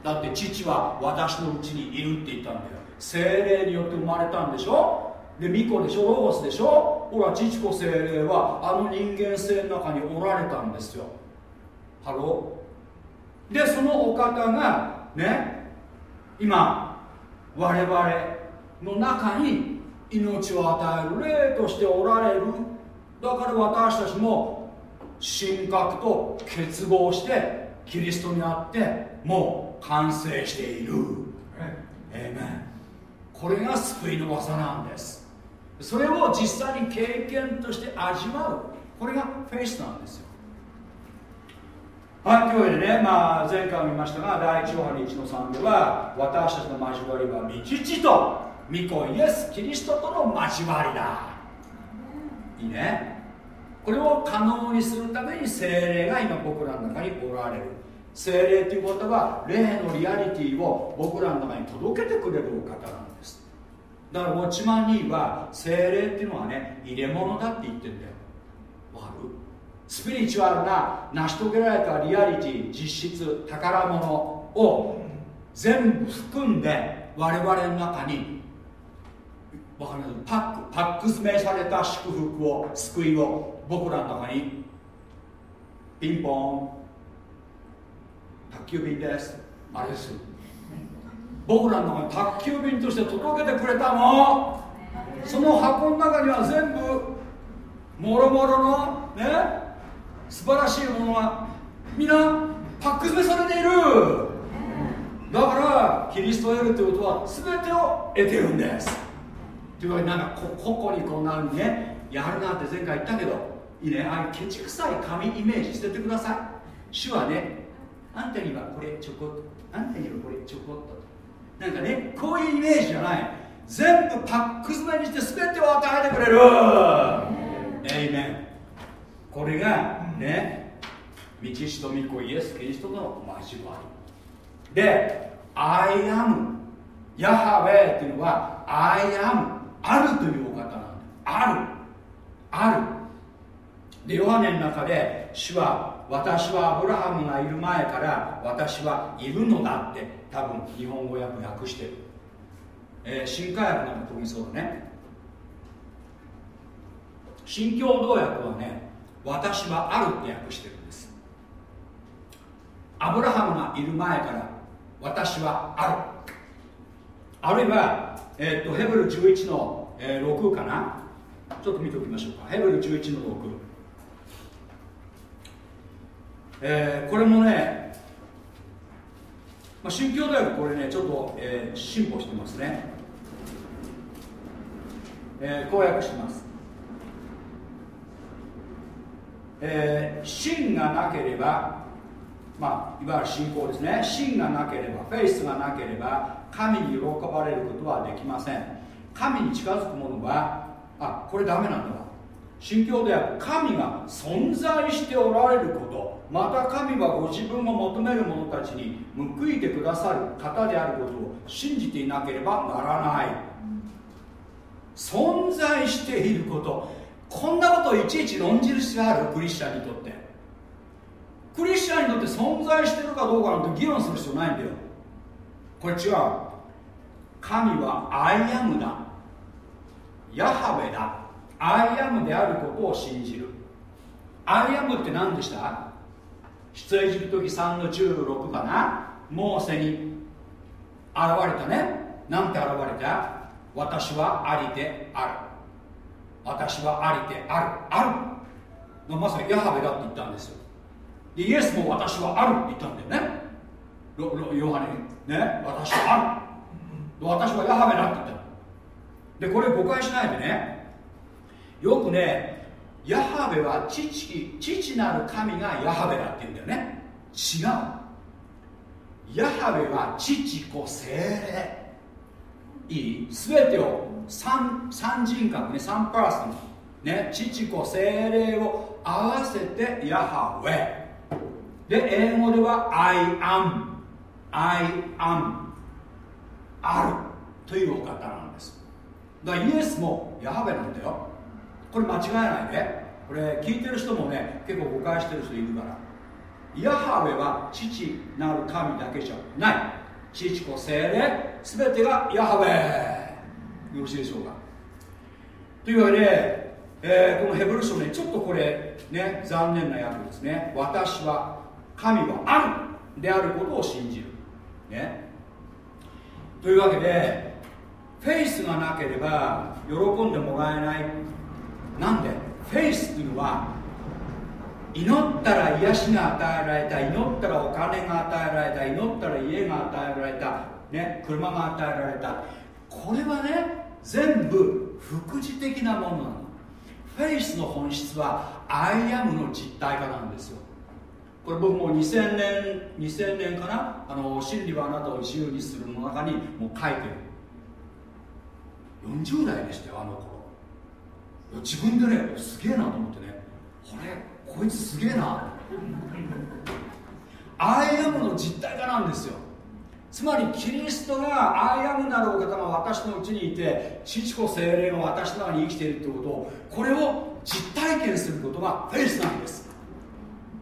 [SPEAKER 1] だって父は私のうちにいるって言ったんだよ。聖霊によって生まれたんでしょ？で御子でしょロゴスでしょ？ほら父子聖霊はあの人間性の中におられたんですよ。 Hello？でそのお方がね今我々の中に命を与える霊としておられる。だから私たちも神格と結合してキリストにあってもう完成している。えめこれが救いの技なんですそれを実際に経験として味わうこれがフェイスなんですよはい、というわけでね、まあ、前回も見ましたが、第1ヨハネ1の3では、私たちの交わりは、道父と、御子イエス・キリストとの交わりだ。いいね。これを可能にするために精霊が今僕らの中におられる。精霊ということは、霊のリアリティを僕らの中に届けてくれるお方なん。だから、ウォッチマンには、精霊っていうのはね、入れ物だって言ってんだよ。わかる？スピリチュアルな成し遂げられたリアリティ実質宝物を全部含んで我々の中にわかります？パックパック詰めされた祝福を救いを僕らの中にピンポン宅急便です。あれです僕らの中に宅急便として届けてくれたの。その箱の中には全部もろもろのね素晴らしいものは皆パック詰めされている。だからキリストを得るということは全てを得てるんです。というわけでなんかここにこんなふうにねやるなって前回言ったけどいいねああいうケチくさい紙イメージ捨ててください。主はねあんたにはこれちょこっとあんたにはこれちょこっと。なんかねこういうイメージじゃない。全部パック詰めにして全てを与えてくれる。エイメンこれがね道師と御子イエス・キリストとの交わり。で I am ヤハウェっていうのは I am あるというお方なんだ。ある。ある。でヨハネの中で主は私はアブラハムがいる前から私はいるのだって多分日本語訳訳してる、えー、新海訳なんか特にそうだね。新共同訳はね私はあるって訳してるんです。アブラハムがいる前から私はある。あるいは、えー、っとヘブル11の、えー、6かな。ちょっと見ておきましょうか。ヘブル11の6、えー、これもね、まあ、新教大学これねちょっと、えー、進歩してますね、えー、こう訳します。えー、真がなければ、まあ、いわゆる信仰ですね。真がなければフェイスがなければ神に喜ばれることはできません。神に近づく者はあこれダメなんだ信教では神が存在しておられることまた神はご自分を求める者たちに報いてくださる方であることを信じていなければならない。存在していること。こんなことをいちいち論じる必要あるクリスチャンにとって。クリスチャンにとって存在してるかどうかなんて議論する必要ないんだよ。これ違う。神は I AM だ。ヤハウェだ。 I AM であることを信じる。 I AM って何でした？出エジプト記3の16かな？モーセに。現れたね。なんて現れた？私はありである。私はありである。ある。まさにヤハベだって言ったんですよ。でイエスも私はあるって言ったんだよね。ヨハネね？私はある。私はヤハベだって言ったでこれ誤解しないでね。よくねヤハベは父父なる神がヤハベだって言うんだよね。違う。ヤハベは父子精霊。いい。全てを三三人格ね三パーソンね父子精霊を合わせてヤハウェ。で英語では I am I am ある。というお方なんです。だからイエスもヤハベなんだよ。これ間違えないで。これ聞いてる人もね結構誤解してる人いるから。ヤハウェは父なる神だけじゃない。父子精霊全てがヤハウェ。よろしいでしょうか。というわけで、えー、このヘブル書ねちょっとこれね残念な訳ですね。私は神はあるであることを信じる。ね。というわけでフェイスがなければ喜んでもらえない。なんで？フェイスっていうのは祈ったら癒しが与えられた祈ったらお金が与えられた祈ったら家が与えられた、ね、車が与えられた。これはね全部副次的なものなの。フェイスの本質はアイアムの実体化なんですよ。これ僕も2000年2000年かな？あの真理はあなたを自由にするの中にもう書いてる。40代でしたよあの頃。自分でねすげえなと思ってね。これこいつすげえな。 I AM の実体化なんですよ。つまりキリストが I AM なるお方が私のうちにいて父子聖霊が私の中に生きているということをこれを実体験することがフェイスなんです。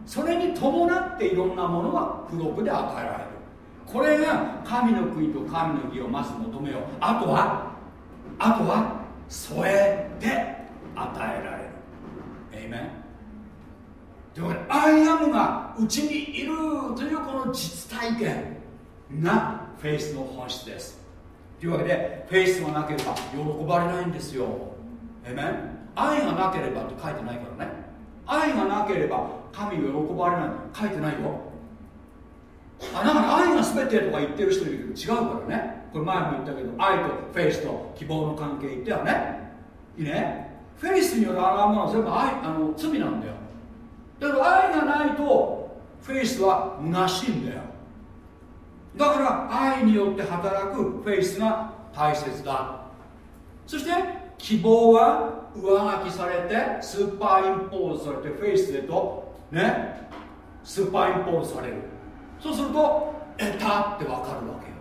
[SPEAKER 1] それに伴っていろんなものが付録で与えられる。これが神の国と神の義をまず求めよう。あとはあとは添えて与えられる。エイメンというわけで I AM がうちにいるというこの実体験がフェイスの本質です。というわけでフェイスがなければ喜ばれないんですよ。エイメン愛がなければって書いてないからね。愛がなければ神を喜ばれない。書いてないよ。あだから愛が全てとか言ってる人いるけど違うからね。これ前も言ったけど愛と faith と希望の関係やったよね。いいね？ faith によらぬものは全部愛あの罪なんだよ。だから愛がないとフェイスは虚しいんだよ。だから愛によって働くフェイスが大切だ。そして希望は上書きされてスーパーインポーズされてフェイスでとねスーパーインポーズされる。そうすると得たって分かるわけよ。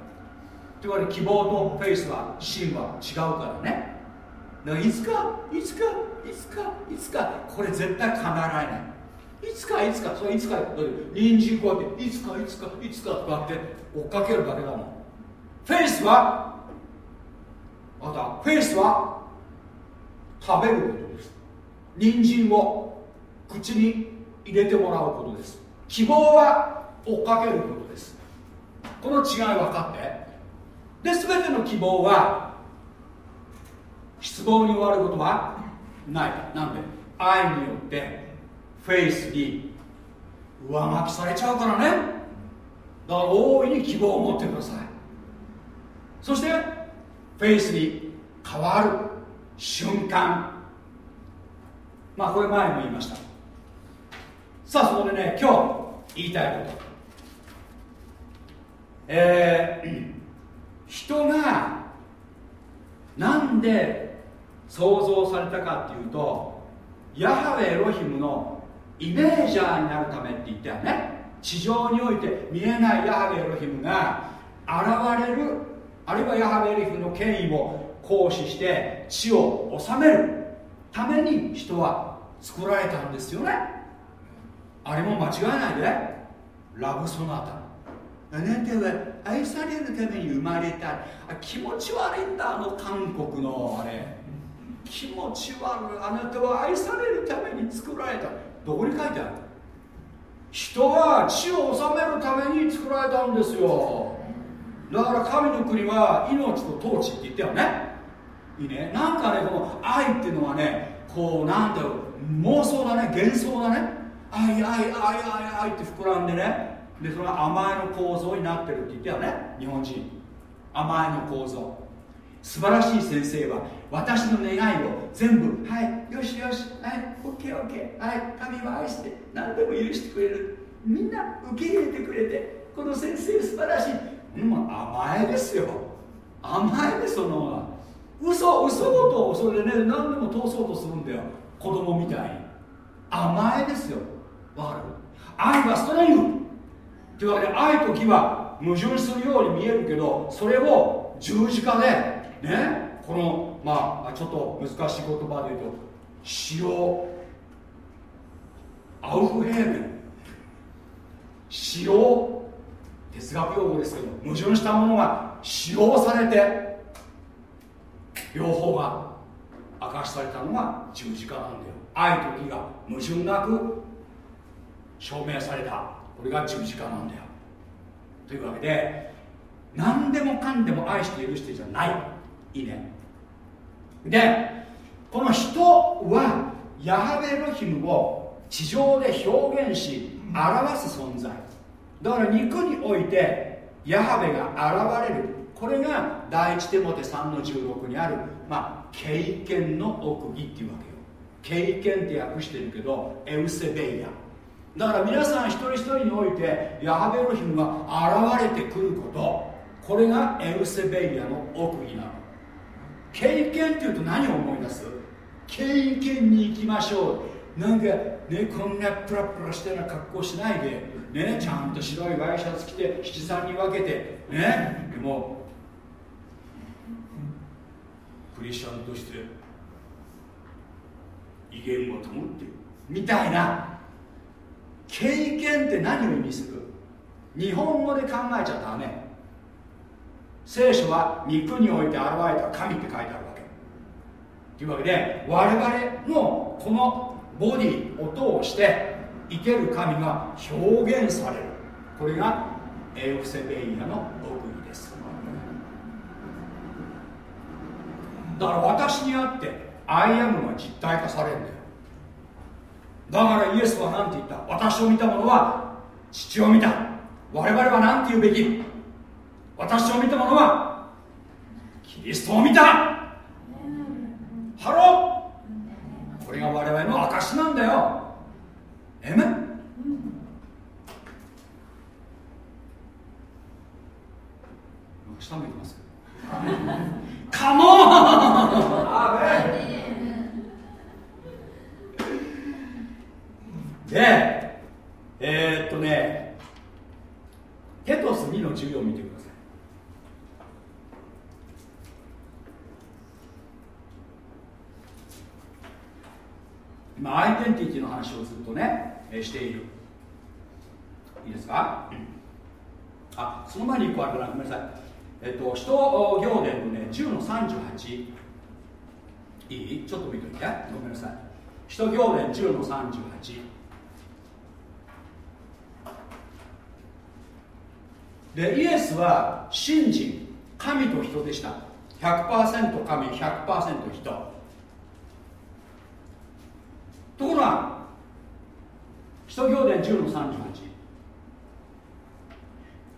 [SPEAKER 1] というわけで希望とフェイスは真は違うからね。だいつかいつかいつかいつかこれ絶対叶えないいつかいつかそれいつか人参こうやっていつかいつかいつかとかって追っかけるだけだもん。フェイスはまたフェイスは食べることです。人参を口に入れてもらうことです。希望は追っかけることです。この違い分かって。で全ての希望は失望に終わることはない。なんで？愛によってフェイスに上書きされちゃうからね。だから大いに希望を持ってください。そしてフェイスに変わる瞬間。まあこれ前も言いました。さあそこでね今日言いたいこと。えー、人がなんで創造されたかっていうとヤハウェエロヒムのイメージャーになるためって言ったよね。地上において見えないヤハウェエロヒムが現れるあるいはヤハウェエロヒムの権威を行使して地を治めるために人は作られたんですよね。あれも間違いないで。ラブソナタ。あなたは愛されるために生まれた。気持ち悪いんだあの韓国のあれ。気持ち悪い。あなたは愛されるために作られた。どこに書いてある？人は地を治めるために作られたんですよ。だから神の国は命と統治って言ったよね。いいね。なんかねこの愛っていうのはねこうなんだろう妄想だね。幻想だね。愛愛愛愛愛って膨らんでね。でそれは甘えの構造になってるって言ったよね。日本人。甘えの構造。素晴らしい先生は私の願いを全部はいよしよしはいオッケーオッケーはい神は愛して何でも許してくれる。みんな受け入れてくれてこの先生素晴らしい。もう甘えですよ。甘えですそのまま。嘘嘘ごとそれでね何でも通そうとするんだよ。子供みたいに。甘えですよ。わかる愛はストレングというわけで愛と義は矛盾するように見えるけどそれを十字架でねこのまあちょっと難しい言葉で言うと塩アウフヘーメン使用哲学用語ですけど矛盾したものが使用されて両方が明かしされたのが十字架なんだよ愛と義が矛盾なく証明されたこれが十字架なんだよというわけで何でもかんでも愛して許してじゃないいいねでこの人はヤハベロヒムを地上で表現し表す存在。だから肉においてヤハベが現れる。これが第一手モテ3の16にある、まあ、経験の奥義っていうわけよ。経験って訳してるけどエウセベイヤ。だから皆さん一人一人においてヤハベロヒムが現れてくること。これがエウセベイヤの奥義なの。経験っていうと何を思い出す？経験に行きましょう。なんかねこんなプラプラしたような格好しないでねちゃんと白いワイシャツ着て七三に分けてね。でもクリスチャンとして威厳を保ってみたいな。経験って何を意味する？日本語で考えちゃダメ。聖書は肉において現れた神って書いてあるわけ。というわけで我々のこのボディを通して生ける神が表現される。これがエウセベイヤの奥義です。だから私にあって I am が実体化されるんだよ。だからイエスは何て言った？私を見た者は父を見た。我々は何て言うべき？私を見た者はキリストを見た。 Hello。これが我々の証なんだよ。えめ、ん下向いてますカモン。でえー、っとねテトス2の14を見てください。今アイデンティティの話をずっとね、えしている。いいですか？あその前に1個あるからごめんなさい。えっと使徒行伝のね10の38いい？ちょっと見といて。ごめんなさい。使徒行伝10の38でイエスは信心神と人でした。100%神100%人ところが使徒行伝10の38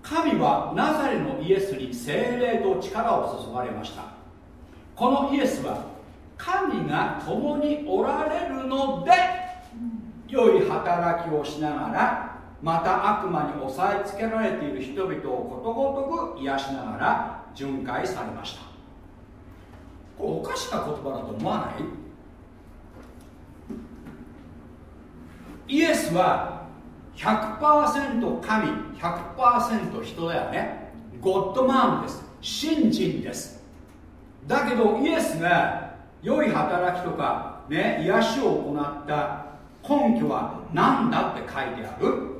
[SPEAKER 1] 神はナザレのイエスに精霊と力を注がれました。このイエスは神が共におられるので良い働きをしながらまた悪魔に押さえつけられている人々をことごとく癒しながら巡回されました。これおかしな言葉だと思わない？イエスは100%神100%人だよね。ゴッドマンです。信心です。だけどイエスが良い働きとかね癒しを行った根拠は何だって書いてある。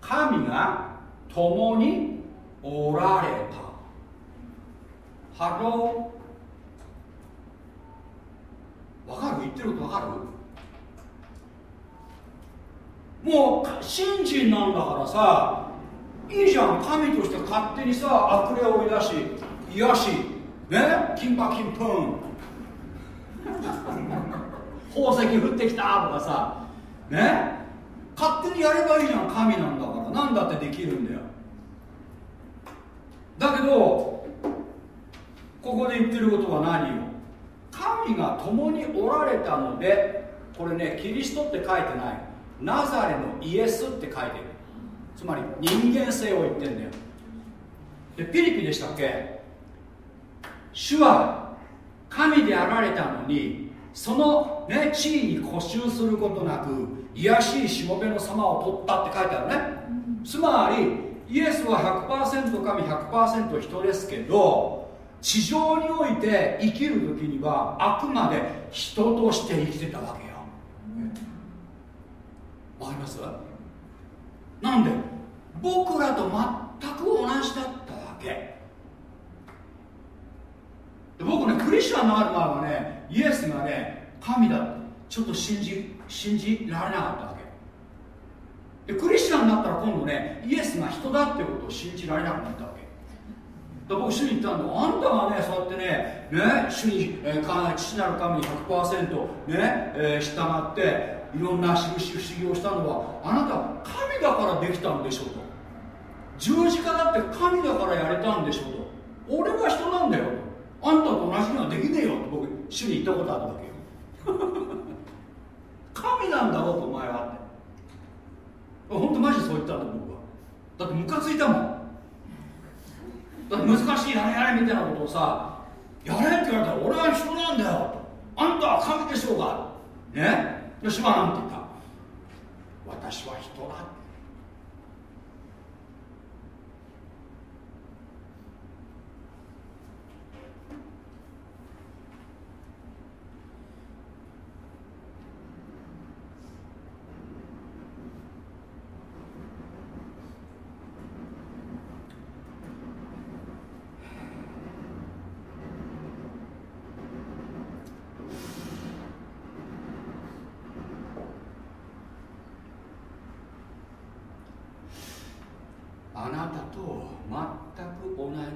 [SPEAKER 1] 神が共におられた。ハローわかる？言ってることわかる？もう信心なんだからさいいじゃん。神として勝手にさ悪霊を追い出し癒し。ね？金箔金粉宝石降ってきたとかさ。ね？勝手にやればいいじゃん。神なんだから。何だってできるんだよ。だけどここで言ってることは何よ？神が共におられたのでこれねキリストって書いてないナザレのイエスって書いてる。つまり人間性を言ってんだよ。でピリピでしたっけ？主は神であられたのにその、ね、地位に固執することなく卑しいしもべの様を取ったって書いてあるね、つまりイエスは100%神100%人ですけど地上において生きる時にはあくまで人として生きてたわけよ。わかります？なんで？僕らと全く同じだったわけ。僕ねクリスチャンになる前はねイエスがね神だちょっと信じ信じられなかったわけ。でクリスチャンになったら今度ねイエスが人だってことを信じられなくなったわけ。だ僕主に言ったんだあんたがねそうやってねね主に、えー、父なる神に100%ね、えー、従っていろんな印不思議をしたのはあなたは神だからできたんでしょうと十字架だって神だからやれたんでしょうと俺は人なんだよあんたと同じにはできねえよと僕主に言ったことあるわけよ神なんだろうとお前はって本当マジそう言ったんだ僕はだってムカついたもんだって難しいやれやれみたいなことをさやれって言われたら俺は人なんだよあんたは神でしょうがねで主はなんて言った。私は人だ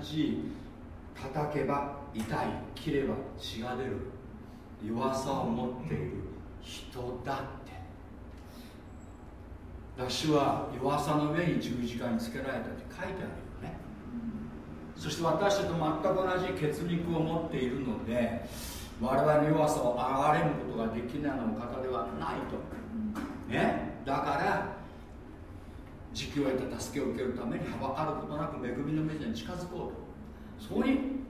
[SPEAKER 1] し叩けば痛い切れば血が出る弱さを持っている人だって。主は弱さの上に十字架につけられたって書いてあるよね。そして私たちと全く同じ血肉を持っているので我々の弱さを憐れむことができないの方ではないと。ね？だから時期を得た助けを受けるためにはばかることなく恵みの目線に近づこうと。そこに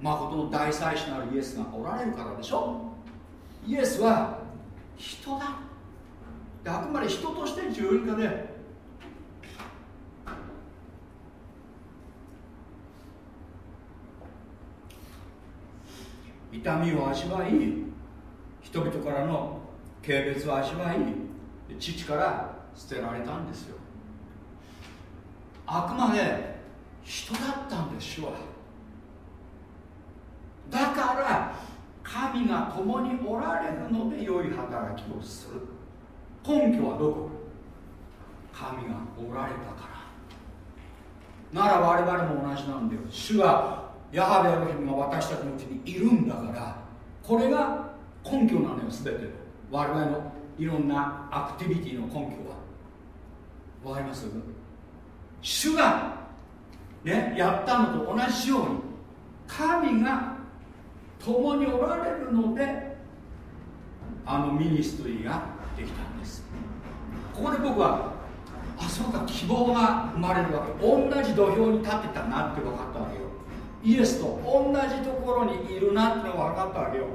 [SPEAKER 1] 誠の大祭司なるイエスがおられるからでしょ？イエスは人だ。あくまで人として十字架で痛みを味わい人々からの軽蔑を味わい父から捨てられたんですよ。あくまで人だったんですよ。だから神が共におられるので良い働きをする。根拠はどこ？神がおられたから。なら我々も同じなんだよ。主はヤハベエロヒムが私たちのうちにいるんだから。これが根拠なのよ全て。我々のいろんなアクティビティの根拠は。わかります？主が、ね、やったのと同じように神が共におられるのであのミニストリーができたんです。ここで僕はあそうか希望が生まれるわけ。同じ土俵に立ってたなって分かったわけよ。イエスと同じところにいるなって分かったわけよ。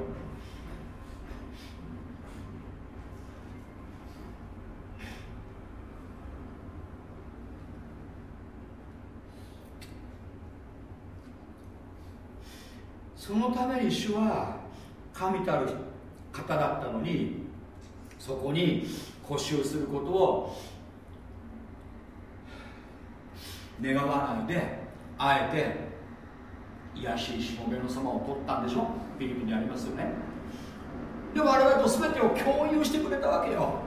[SPEAKER 1] そのために主は神たる方だったのにそこに固執することを願わないであえて癒しいしもべの様を取ったんでしょ？フィリピンにありますよね。で我々と全てを共有してくれたわけよ。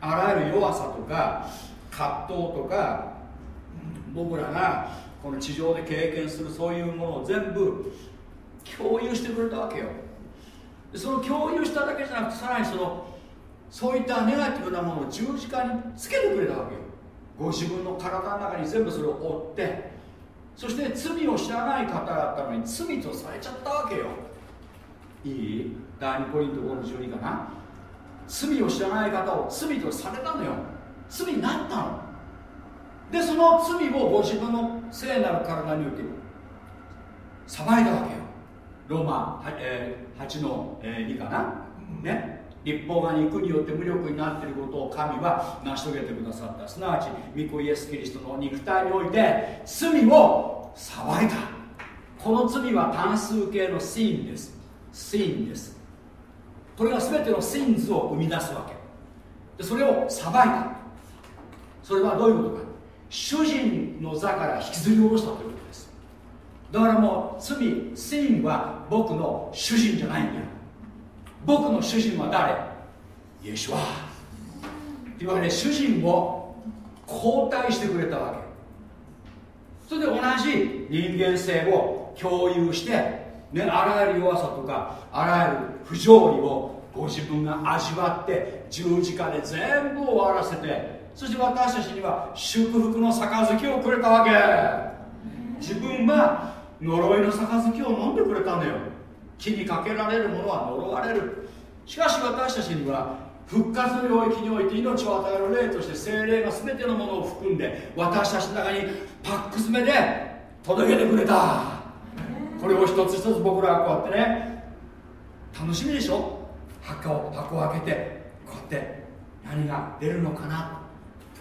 [SPEAKER 1] あらゆる弱さとか葛藤とか僕らがこの地上で経験するそういうものを全部共有してくれたわけよ。その共有しただけじゃなくてさらにそのそういったネガティブなものを十字架につけてくれたわけよ。ご自分の体の中に全部それを追って。そして罪を知らない方だったのに罪とされちゃったわけよ。いい？第2ポイント5の12かな。罪を知らない方を罪とされたのよ。罪になったの。でその罪をご自分の聖なる体において裁いたわけよ。ローマ、えー、8の、えー、2かなね。立法が肉によって無力になっていることを神は成し遂げてくださった。すなわち御子イエス・キリストの肉体において罪を裁いた。この罪は単数形のシーンです。シーンです。これが全てのシンズを生み出すわけ。でそれを裁いたそれはどういうことか。主人の座から引きずり下ろしたということです。だからもう罪シンは僕の主人じゃないんだよ僕の主人は誰？イエシュアというわけで主人を交代してくれたわけ。それで同じ人間性を共有して、ね、あらゆる弱さとかあらゆる不条理をご自分が味わって十字架で全部終わらせてそして私たちには祝福の杯をくれたわけ。自分は呪いの杯を飲んでくれたんだよ。木にかけられるものは呪われる。しかし私たちには復活の領域において命を与える霊として精霊が全てのものを含んで私たちの中にパック詰めで届けてくれた。これを一つ一つ僕らはこうやってね楽しみでしょ？箱を箱を開けてこうやって何が出るのかな？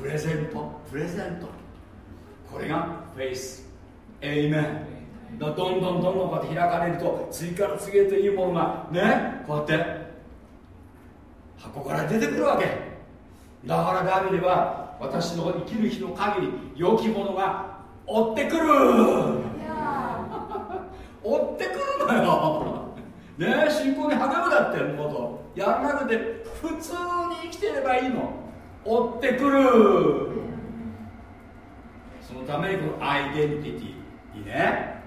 [SPEAKER 1] プレゼント。プレゼント。これがフェイス。エイメン。どんどんどんどんこうやって開かれると次から次へといいものがねこうやって箱から出てくるわけ。だからダビデは私の生きる日の限り良きものが追ってくる。追ってくるのよ。ね信仰に励むだってことやらなくて普通に生きてればいいの追ってくる。そのためにこのアイデンティティにね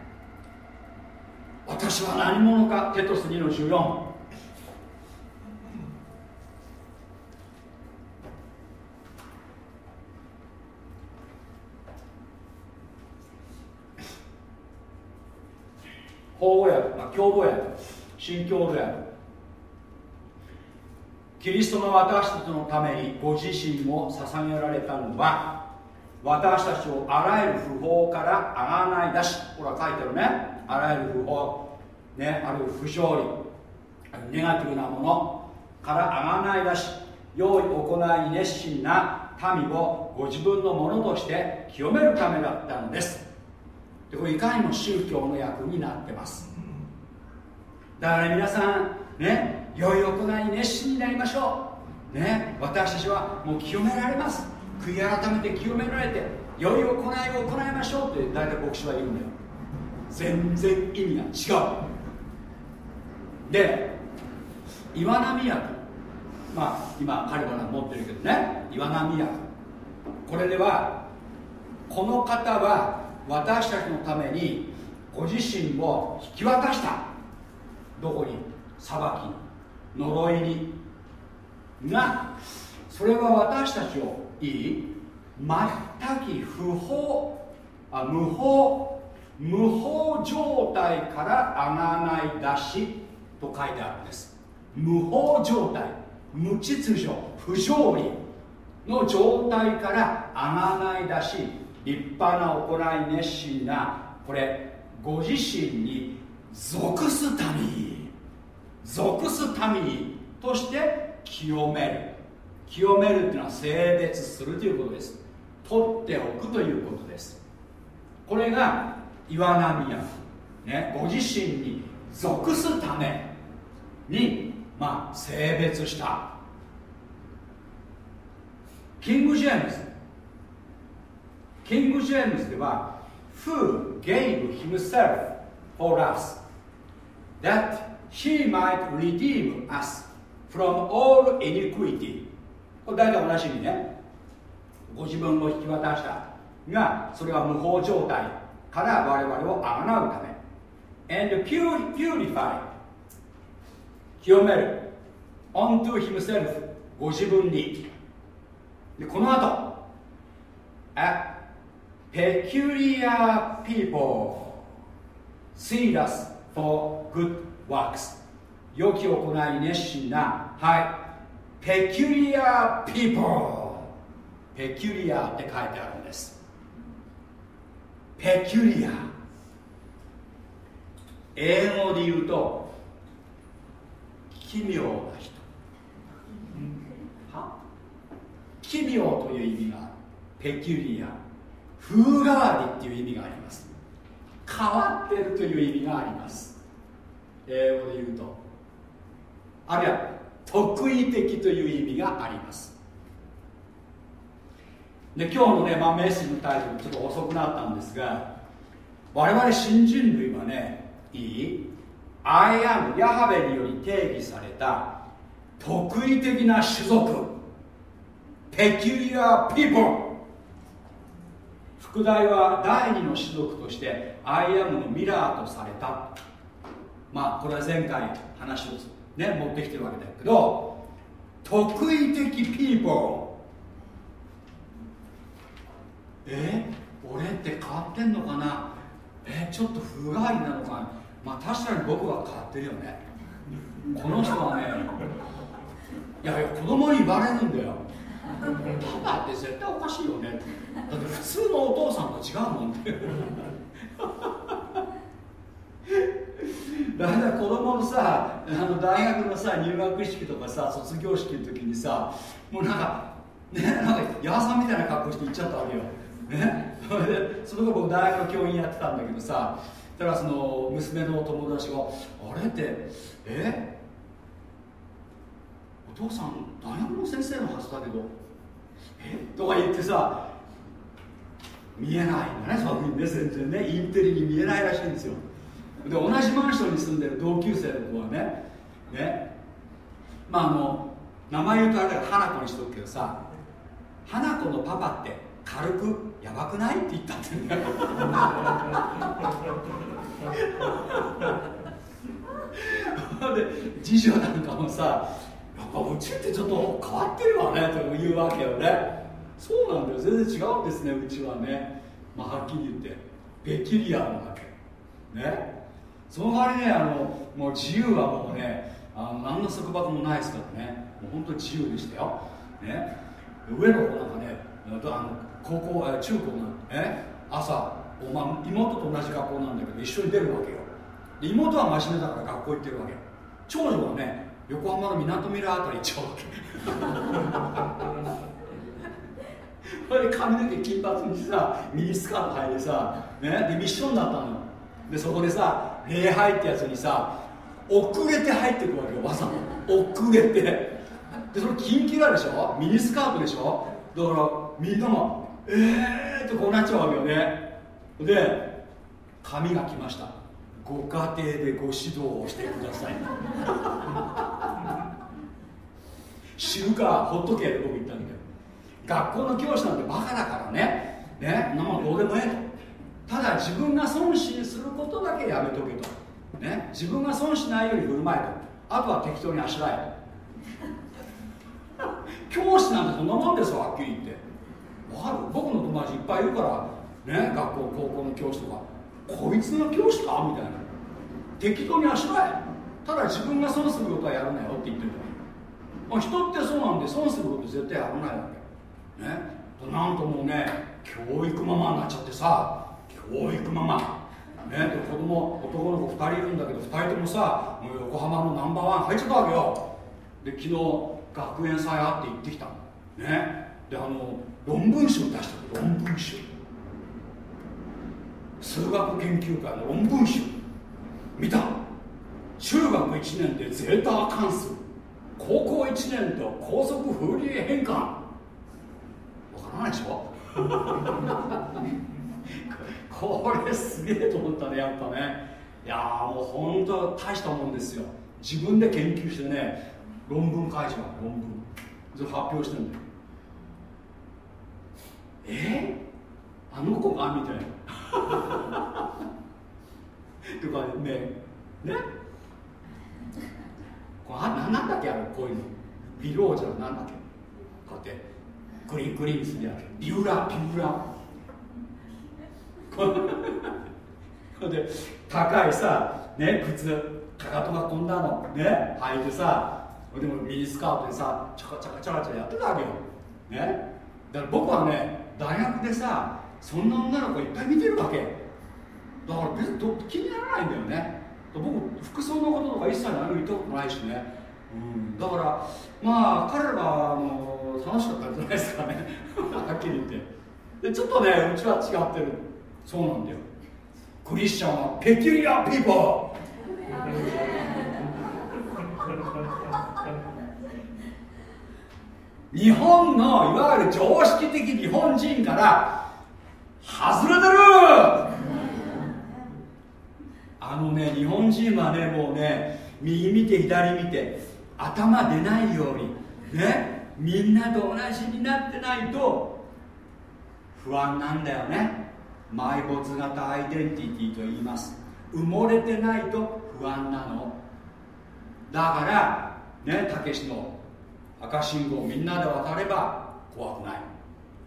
[SPEAKER 1] 私は何者かテトス2の14法語訳、まあ、共同訳新共同訳。キリストが私たちのためにご自身を捧げられたのは私たちをあらゆる不法からあがない出し。ほら書いてるね。あらゆる不法ねある不条理ネガティブなものからあがない出し。用意行い熱心な民をご自分のものとして清めるためだったのです。でこれいかにも宗教の役になってます。だから皆さんね良い行い熱心になりましょう。ね私たちはもう清められます。悔い改めて清められて良い行いを行いましょうって大体牧師は言うんだよ。全然意味が違う。で岩波役まあ今彼ら持ってるけどね。岩波役これではこの方は私たちのためにご自身を引き渡した。どこに？裁き呪いに。がそれは私たちをいい全く不法あ無法無法状態からあがない出しと書いてあるんです。無法状態無秩序不条理の状態からあがない出し立派な行い熱心なこれご自身に属す民属す民として清める。清めるっていうのは性別するということです。取っておくということです。これが岩波や、ね、ご自身に属すために、まあ、聖別した。キング・ジェームズ。キング・ジェームズでは Who gave himself for us that he might redeem us from all iniquity これ大体同じ意味ねご自分を引き渡したがそれは無法状態から我々をあがなうため and purify 清める unto himself ご自分にでこの後 a peculiar people see us for good works 良き行い熱心なはい。ペキュリア people ペキュリアって書いてあるんです。ペキュリア英語で言うと奇妙な人。は？奇妙という意味があるペキュリア風変わりっていう意味があります。変わってるという意味があります。英語で言うとあるいは特異的という意味があります。で今日のね、まあ、メッセージのタイトルちょっと遅くなったんですが我々新人類はねいい I am ヤハウェにより定義された特異的な種族 peculiar people 副題は第二の種族として I am のミラーとされた。まあこれは前回話をね持ってきてるわけだけど特異的ピーポー。え？俺って変わってんのかな？え？ちょっと不甲斐なのかな？まあ確かに僕は変わってるよね。この人はねいやいや子供に言われるんだよ。パパって絶対おかしいよね。だって普通のお父さんと違うもんって だから子供のさあの大学のさ入学式とかさ卒業式の時にさもうなんかねなんか矢さんみたいな格好して行っちゃったわけよ。ね？その後僕大学の教員やってたんだけどさだからその娘の友達が「あれってえ？お父さん大学の先生のはずだけどえ？とか言ってさ見えないんだねそういうね全然ねインテリに見えないらしいんですよ。で同じマンションに住んでる同級生の子はねねまああの名前言うとあれだから花子にしとくけどさ花子のパパって軽くやばくない？って言ったってねで次女なんかもさやっぱうちってちょっと変わってるわねというわけよね。そうなんだよ。全然違うんですねうちはね。まあはっきり言って。ベキリアなわけ。ね。その代わりねあのもう自由はもうねあの何の束縛もないですからね。もう本当に自由でしたよ、ね、上の子なんかねあの高校中高の、ね、朝お、ま妹と同じ学校なんだけど一緒に出るわけよ。で妹は真面目だから学校行ってるわけ。長女はね横浜のみなとみらあたり行っちゃうわけ。それ髪の毛金髪にさミニスカート履いてさ、ね、でミッションだったのよ。でそこでさ礼拝ってやつにさ遅れて入ってくわけよわざと遅れて。でそれキンキラでしょ？ミニスカートでしょ？だからみんなもえーってこうなっちゃうわけよね。で紙が来ました。ご家庭でご指導をしてください。知るかほっとけって僕言ったんだけど。学校の教師なんてバカだからね。ね？なもんどうでもええと。ただ自分が損しすることだけやめとけと、ね、自分が損しないように振る舞えと。あとは適当にあしらえ教師なんてそんなもんですよはっきり言って。わかる？僕の友達いっぱいいるから。ね？学校高校の教師とか。こいつの教師か？みたいな。適当にあしらえ。ただ自分が損することはやるなよって言ってるまあ、人ってそうなんで損すること絶対やらないわけ。ね？なんともうね教育ママになっちゃってさ。教育ママ。ね子供男の子2人いるんだけど2人ともさもう横浜のナンバーワン入っちゃったわけよ。で昨日学園祭あって行ってきたね。であの論文集出してる論文集。数学研究会の論文集。見た。中学1年でゼータ関数。高校1年と高速フーリエ変換。わからないでしょ？これすげえと思ったねやっぱね。いやもう本当大したもんですよ。自分で研究してね論文書いちゃう論文。それ発表してんだよ。え？ー、あの子が？みたいな。とかね。ね？これ何なんだっけあれこういうの。ビローじゃなんだっけ？こうやってグリングリンするやつ。ビューラービューラこれで高いさね靴かかとがこんなのね履いてさでもミニスカートでさチャカチャカチャカチャやってたわけよ。ね。だから僕はね大学でさそんな女の子いっぱい見てるわけ。だから別に気にならないんだよね。僕服装のこととか一切何も言ったことないしね、うん、だからまあ彼らがあの楽しかったんじゃないですかね。はっきり言って。でちょっとねうちは違ってる。そうなんだよ。クリスチャンはペキュリアピーポー。日本のいわゆる常識的日本人から外れてる。あのね日本人はねもうね右見て左見て頭出ないようにねみんなと同じになってないと不安なんだよね。埋没型アイデンティティと言います。埋もれてないと不安なの。だからねたけしの赤信号みんなで渡れば怖くない。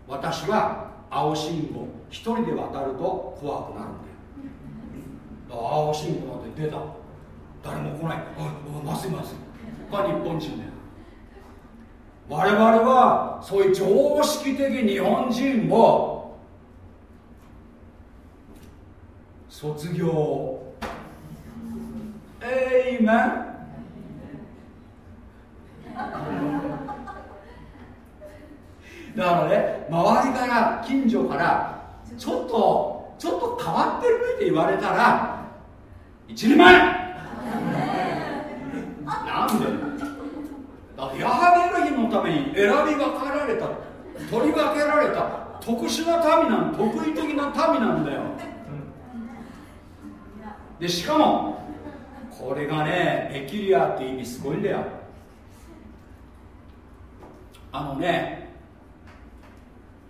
[SPEAKER 1] 私は青信号一人で渡ると怖くなるんだよ。青信号なんて出た。誰も来ない。あまずいまずいこれ日本人だよ。我々はそういう常識的日本人も卒業。えいめんだからね周りから近所からちょっとちょっと変わってるねって言われたら一人前。なんで？だってヤハベエロヒのために選び分けられた。取り分けられた。特殊な民なん特異的な民なんだよ。でしかもこれがねペキリアって意味すごいんだよ。あのね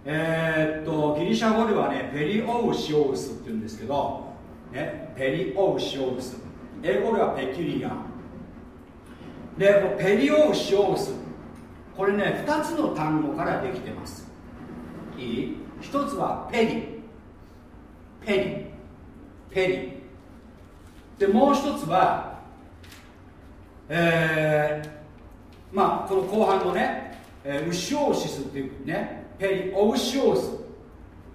[SPEAKER 1] えー、っとギリシャ語ではねペリオウシオウスって言うんですけど、ね、ペリオウシオウス。英語ではペキュリア。でペリオウシオウス。これね2つの単語からできてます。いい？1つはペリ。ペリ。ペリ。でもう1つはえー、まあこの後半のね、えー、ウシオーシスっていうねペリオウシオース。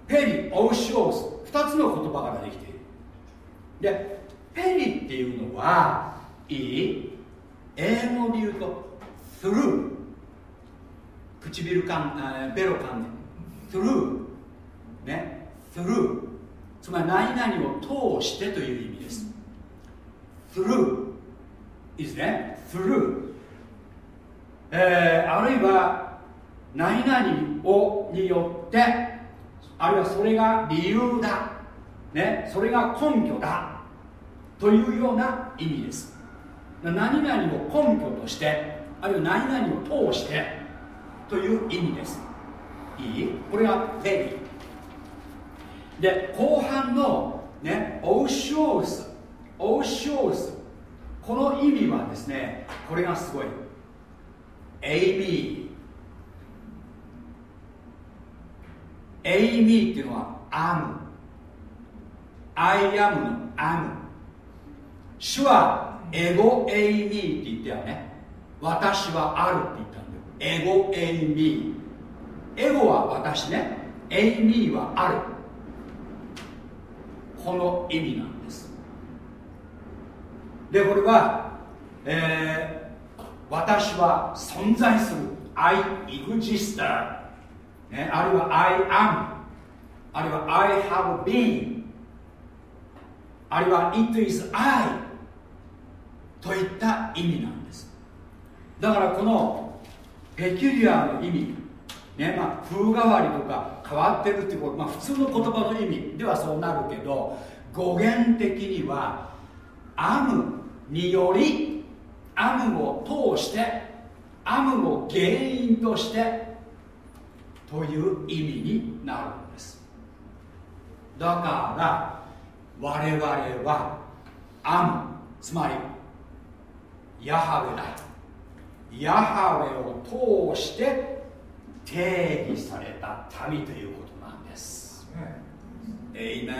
[SPEAKER 1] ペリオウシオース。2つの言葉からできている。でペリっていうのはいい英語で言うと through 唇かんベロかんで。through ね through つまり何々を通してという意味です。Through. いいですね through. えー、あるいは何々をによってあるいはそれが理由だ、ね、それが根拠だ。というような意味です。何々を根拠としてあるいは何々を通してという意味です。いい？これがペリで後半のねオーショースオーショースこの意味はですねこれがすごい。AB εἰμι っていうのは am。I am の am。主はἐγώ εἰμι って言ってはね。私はあるって言ったんだよ。ἐγώ εἰμι。ἐγώ は私ね。εἰμι はある。この意味なんでこれは、えー、私は存在する。I exist ね、あるいは I am あるいは I have been あるいは It is I といった意味なんです。だからこのペキュリアの意味、ねまあ、風変わりとか変わってるっていうこと、まあ、普通の言葉の意味ではそうなるけど語源的にはアムによりアムを通してアムを原因としてという意味になるんです。だから我々はアムつまりヤハウェだ。ヤハウェを通して定義された民ということなんです。えいめ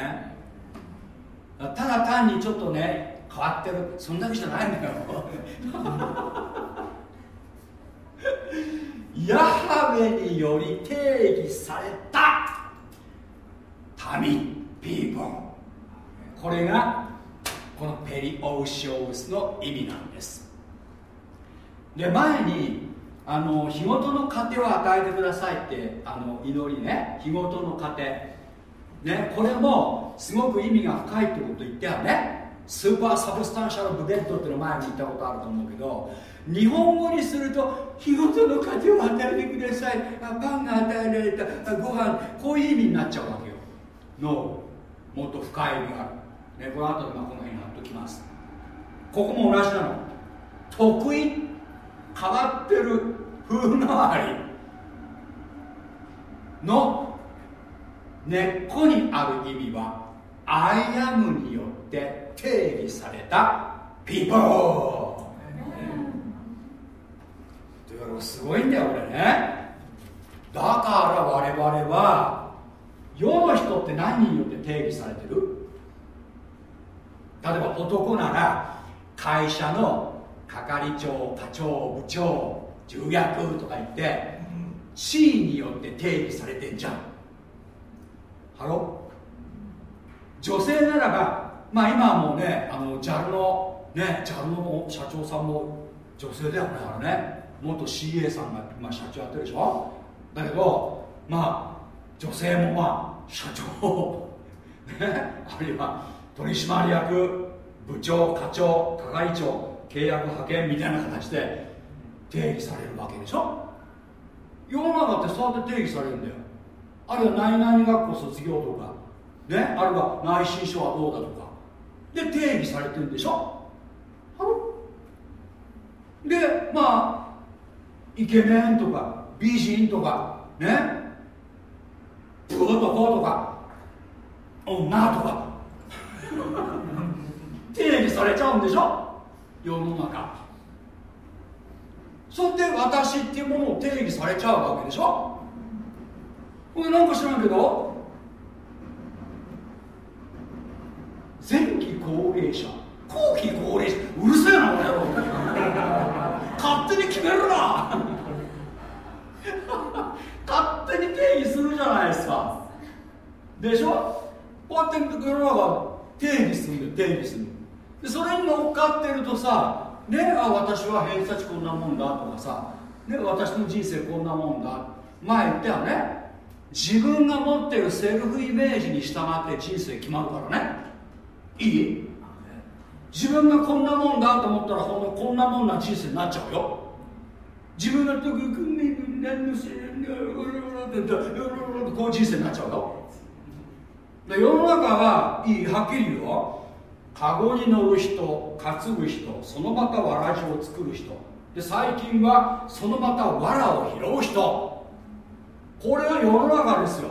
[SPEAKER 1] ただ単にちょっとね変わってる。そんだけじゃないんだよ。ヤハウェにより定義された。民ピーポンこれがこのペリオーシオウスの意味なんです。で前にあの日ごとの糧を与えてくださいってあの祈りね。日ごとの糧。ねこれもすごく意味が深いってこと言ったよね。スーパーサブスタンシャルブレッドっていうの前に言ったことあると思うけど日本語にすると日ごとの糧を与えてください。あパンが与えられた。ご飯。こういう意味になっちゃうわけよ。のもっと深い意味がある、ね、この後でこの辺に貼っときます。ここも同じなの。特異変わってる風変わり。の根っこにある意味はアイアムによって定義されたピーポーというわけすごいんだよこれね。だから我々は世の人って何によって定義されてる？例えば男なら会社の係長課長部長重役とか言って地位によって定義されてんじゃん。ハロ女性ならばまあ今はもうねあの JAL のね JAL の社長さんも女性だよねあれね。元 CA さんが、まあ、社長やってるでしょ。だけどまあ女性もまあ社長。ねあるいは取締役部長課長係長契約派遣みたいな形で定義されるわけでしょ。世の中ってそうやって定義されるんだよ。あるいは何々学校卒業とかねあるいは内申書はどうだとか。で定義されてるんでしょ？でまあイケメンとか美人とかね？プーとこうとか女とか。定義されちゃうんでしょ？世の中。それで私っていうものを定義されちゃうわけでしょ？これなんか知らんけど？前期高齢者。後期高齢者。うるせえなこの野郎。勝手に決めるな。勝手に定義するじゃないですか。でしょ？こうやって世の中定義するんだよ定義するでそれに乗っかってるとさねあ私は偏差値こんなもんだとかさ、ね、私の人生こんなもんだ。前言ったよね自分が持ってるセルフイメージに従って人生決まるからね。いい自分がこんなもんだと思ったらほんのこんなもんな人生になっちゃうよ。自分がこういう人生になっちゃうよ。で世の中はいいはっきり言うよ。カゴに乗る人担ぐ人そのまたわらじを作る人。で最近はそのまたわらを拾う人。これが世の中ですよ。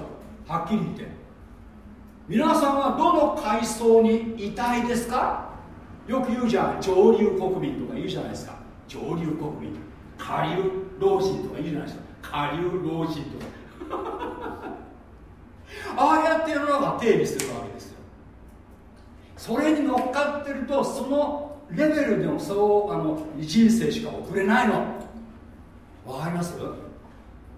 [SPEAKER 1] はっきり言って。皆さんはどの階層にいたいですか？よく言うじゃん。上流国民とか言うじゃないですか。上流国民。下流老人とか言うじゃないですか。下流老人とか。ああやって世の中定義するわけですよ。それに乗っかってるとそのレベルでのそうあの人生しか送れないの。わかります？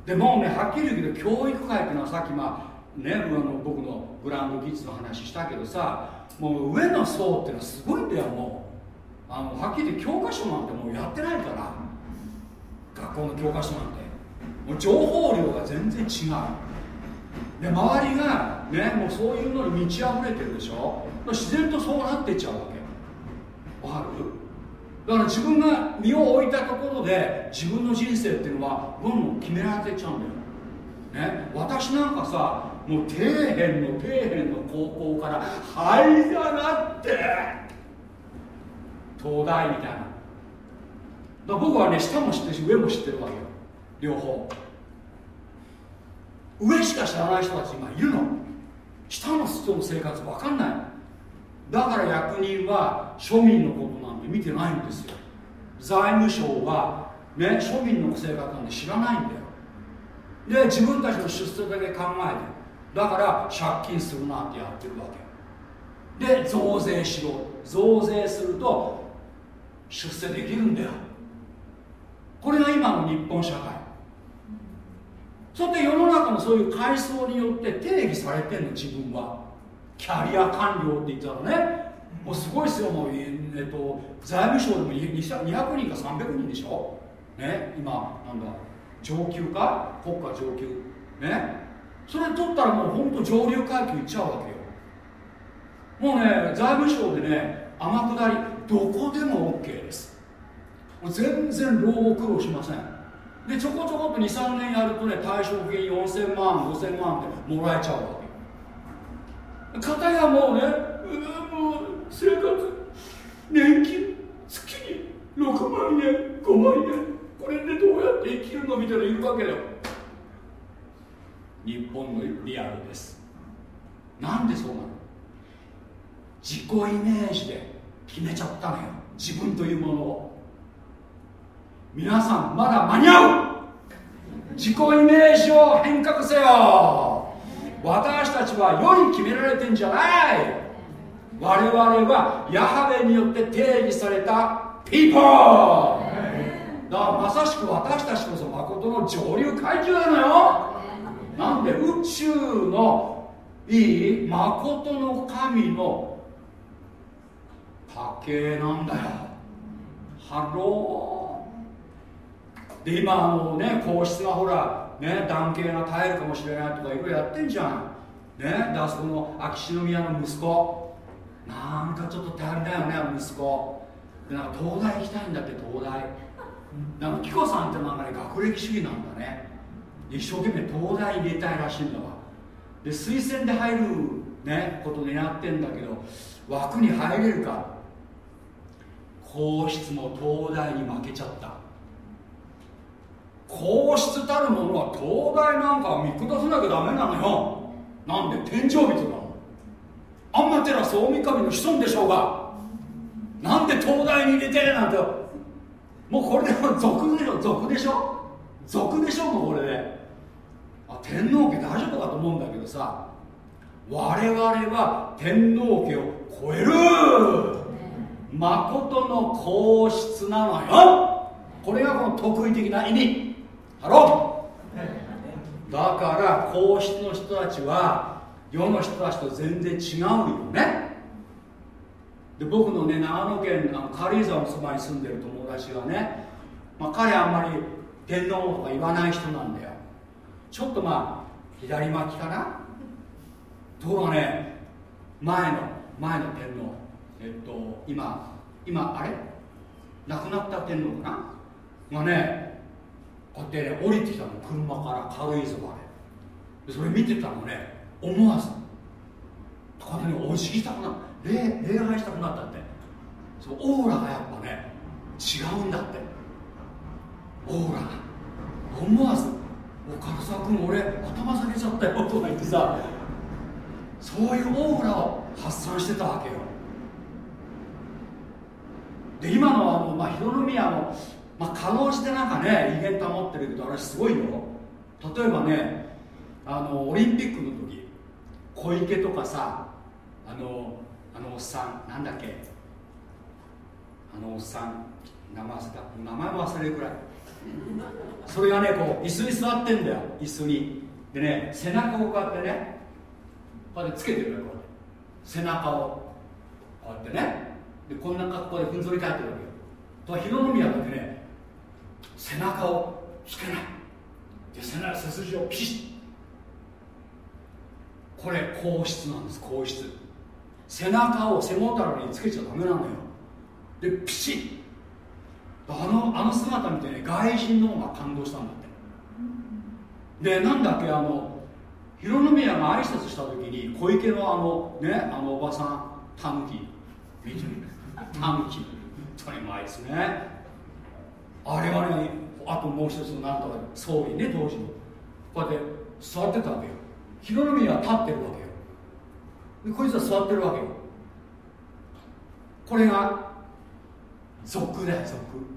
[SPEAKER 1] でもうねはっきり言うけど教育界っていうのはさっきまあねあの僕のグランドキッズの話したけどさもう上の層っていうのはすごいんだよもう。あのはっきり言って教科書なんてもうやってないから。学校の教科書なんて。もう情報量が全然違う。で周りがねもうそういうのに満ち溢れてるでしょ。自然とそうなってっちゃうわけ。わかる？だから自分が身を置いたところで自分の人生っていうのはどんどん決められてっちゃうんだよ。ね私なんかさもう底辺の底辺の高校から這い上がって東大みたいな。僕はね下も知ってるし上も知ってるわけよ。両方。上しか知らない人たち今いるの。下の人の生活分かんない。だから役人は庶民のことなんて見てないんですよ。財務省はね庶民の生活なんて知らないんだよ。で自分たちの出世だけ考えて。だから借金するなってやってるわけで増税しろ。増税すると出世できるんだよ。これが今の日本社会。そして世の中のそういう階層によって定義されてんの自分は。キャリア官僚って言ったらね。もうすごいですよもう、えっと、財務省でも200人か300人でしょ。ね今なんだ上級か？国家上級。ね。それ取ったらもう本当上流階級いっちゃうわけよ。もうね財務省でね天下りどこでも OK です。もう全然老後苦労しません。でちょこちょこっと23年やるとね退職金4000万5000万ってもらえちゃうわけ片やもうねうもう生活年金月に6万円5万円これでどうやって生きるのみたいないるわけだよ。日本のリアルです。なんでそうなの？自己イメージで決めちゃったのよ。自分というものを。皆さんまだ間に合う！自己イメージを変革せよ！私たちは世に決められてんじゃない！我々はヤハウェによって定義された people だからまさしく私たちこそ誠の上流階級なのよ。なんで宇宙のいい誠の神の家系なんだよ。 Hello。で今あのね皇室がほらね男系が絶えるかもしれないとかいろいろやってんじゃん。ねであそこの秋篠宮の息子。なんかちょっと足りないよね息子。でなんか東大行きたいんだって東大。なんか紀子さんってなんかね学歴主義なんだね。一生懸命東大入れたいらしいんだわ。で推薦で入るねこと狙ってんだけど枠に入れるか。皇室も東大に負けちゃった。皇室たるものは東大なんか見下さなきゃダメなのよ。なんで天井人なの？アンマテラス大神の子孫でしょうが。なんで東大に入れてなんて。もうこれでも俗でしょ？俗でしょ俗でしょもうこれで。あ天皇家大丈夫かと思うんだけどさ。我々は天皇家を超える。誠の皇室なのよ。これがこの特異的な意味。 Hello。だから皇室の人たちは世の人たちと全然違うよね。で僕のね長野県あの軽井沢のそばに住んでる友達がね、まあ、彼あんまり天皇とか言わない人なんだよ。ちょっとまあ左巻きかな？ところがね前の前の天皇。えっと今今あれ？亡くなった天皇かな？がねこうやってね降りてきたの。車から軽井沢でそれ見てたのね思わず。こうやってねお辞儀したくなった礼礼拝したくなったって。そのオーラがやっぱね違うんだって。オーラ思わず「お唐沢君俺頭下げちゃったよ」とか言ってさそういうオーラを発散してたわけよ。で今のあの、まあ、広宮の、まあ、かろうじてなんかね威厳保ってるけどあれすごいよ。例えばねあのオリンピックの時小池とかさあのあのおっさんなんだっけ？あのおっさん名前名前も忘れるくらい。それがねこう椅子に座ってんだよ。椅子に。でね背中をこうやってねこうやってつけてるよこうやって背中を。こうやってね。でこんな格好でふんぞり返ってるわけよ。とは広宮だけね背中をつけない。で背中背筋をピシッ。これ皇室なんです皇室。背中を背もたれにつけちゃダメなのよ。でピシッ。あのあの姿見てね外人の方が感動したんだって。でなんだっけあの広宮が挨拶した時に小池のあのねあのおばさんタヌキ見てる。タヌキ。当にうまいですね。あれはねあともう一つのなんとか総理ね当時の。こうやって座ってたわけよ。広宮は立ってるわけよ。でこいつは座ってるわけよ。これが俗だよ俗。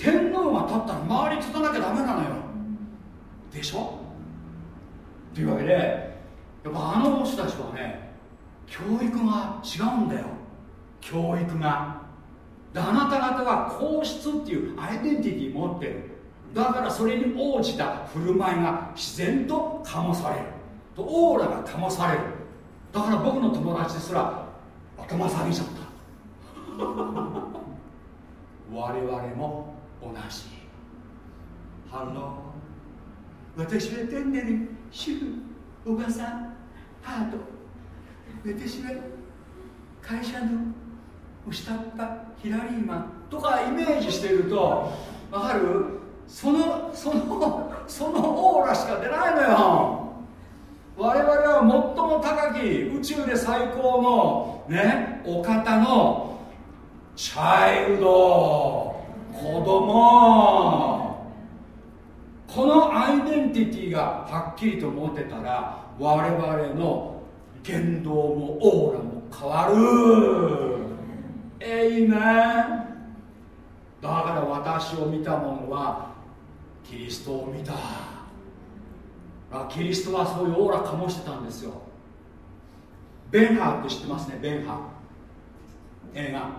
[SPEAKER 1] 天皇が立ったら周り立たなきゃダメなのよ。でしょ？というわけでやっぱあの人たちはね教育が違うんだよ。教育が。であなた方は皇室っていうアイデンティティ持ってる。だからそれに応じた振る舞いが自然と醸される。とオーラが醸される。だから僕の友達ですら頭下げちゃった。我々も同じ。 Hello。私は天然に主婦おばさんハート。私は会社の下ったヒラリーマンとかイメージしてるとわかる？そのそのそのオーラしか出ないのよ。我々は最も高き宇宙で最高のねお方のチャイルド。子供。このアイデンティティがはっきりと持てたら我々の言動もオーラも変わる。えいめだから私を見た者はキリストを見た。キリストはそういうオーラ醸してたんですよ。ベンハーって知ってますねベンハー。映画。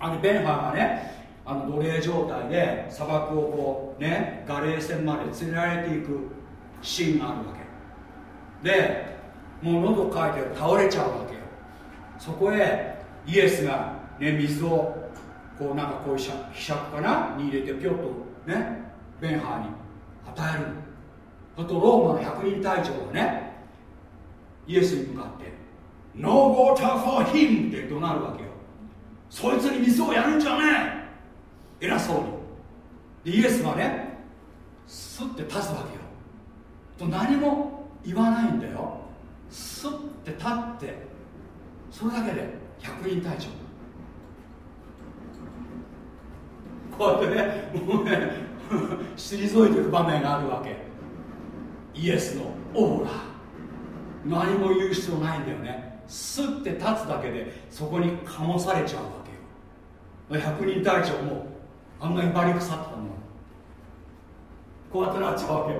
[SPEAKER 1] あのベンハーがねあの奴隷状態で砂漠をこうねガレー船まで連れられていくシーンがあるわけ。でもう喉かいて倒れちゃうわけよ。そこへイエスが、ね、水をこうなんかこういうひしゃくかな？に入れてぴょっとねベンハーに与えるあとローマの百人隊長がねイエスに向かって「No water for him」って怒鳴るわけよそいつに水をやるんじゃねえ！偉そうに。でイエスはねスッて立つわけよ。と何も言わないんだよ。スッて立ってそれだけで百人隊長。こうやってねもうね 退いていく場面があるわけ。イエスのオーラ。何も言う必要ないんだよね。スッて立つだけでそこに醸されちゃうわけよ。百人隊長もあんなにバリ腐ってたのこうやってなっちゃうわけ。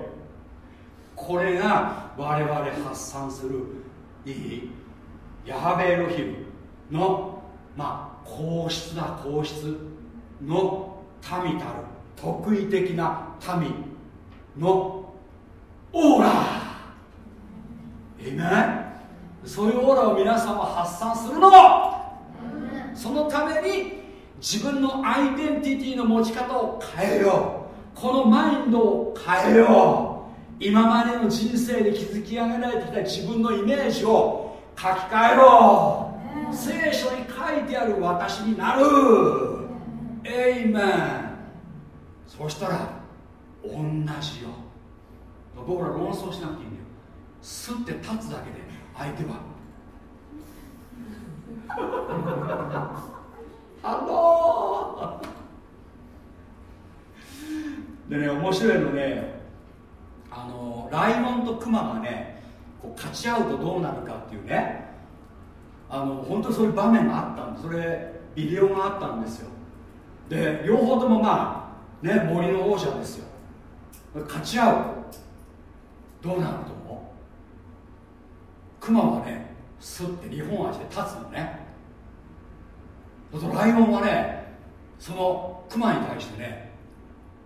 [SPEAKER 1] これが我々発散するいいヤハベエロヒムのまあ皇室だ皇室の民たる特異的な民のオーラ。えめそういうオーラを皆さんは発散するのそのために自分のアイデンティティの持ち方を変えよう。このマインドを変えよう。今までの人生で築き上げられてきた自分のイメージを書き換えろ。聖書に書いてある私になる。エイメン。そしたら同じよ。僕ら論争しなくていいんだよ。すって立つだけで相手は。あのー、でね面白いのねあのライオンとクマがねこう勝ち合うとどうなるかっていうねあの本当そういう場面があったんでそれビデオがあったんですよ。で両方ともまあね森の王者ですよ。勝ち合う。どうなると思う？クマはねスッて2本足で立つのね。だとライオンはねそのクマに対してね、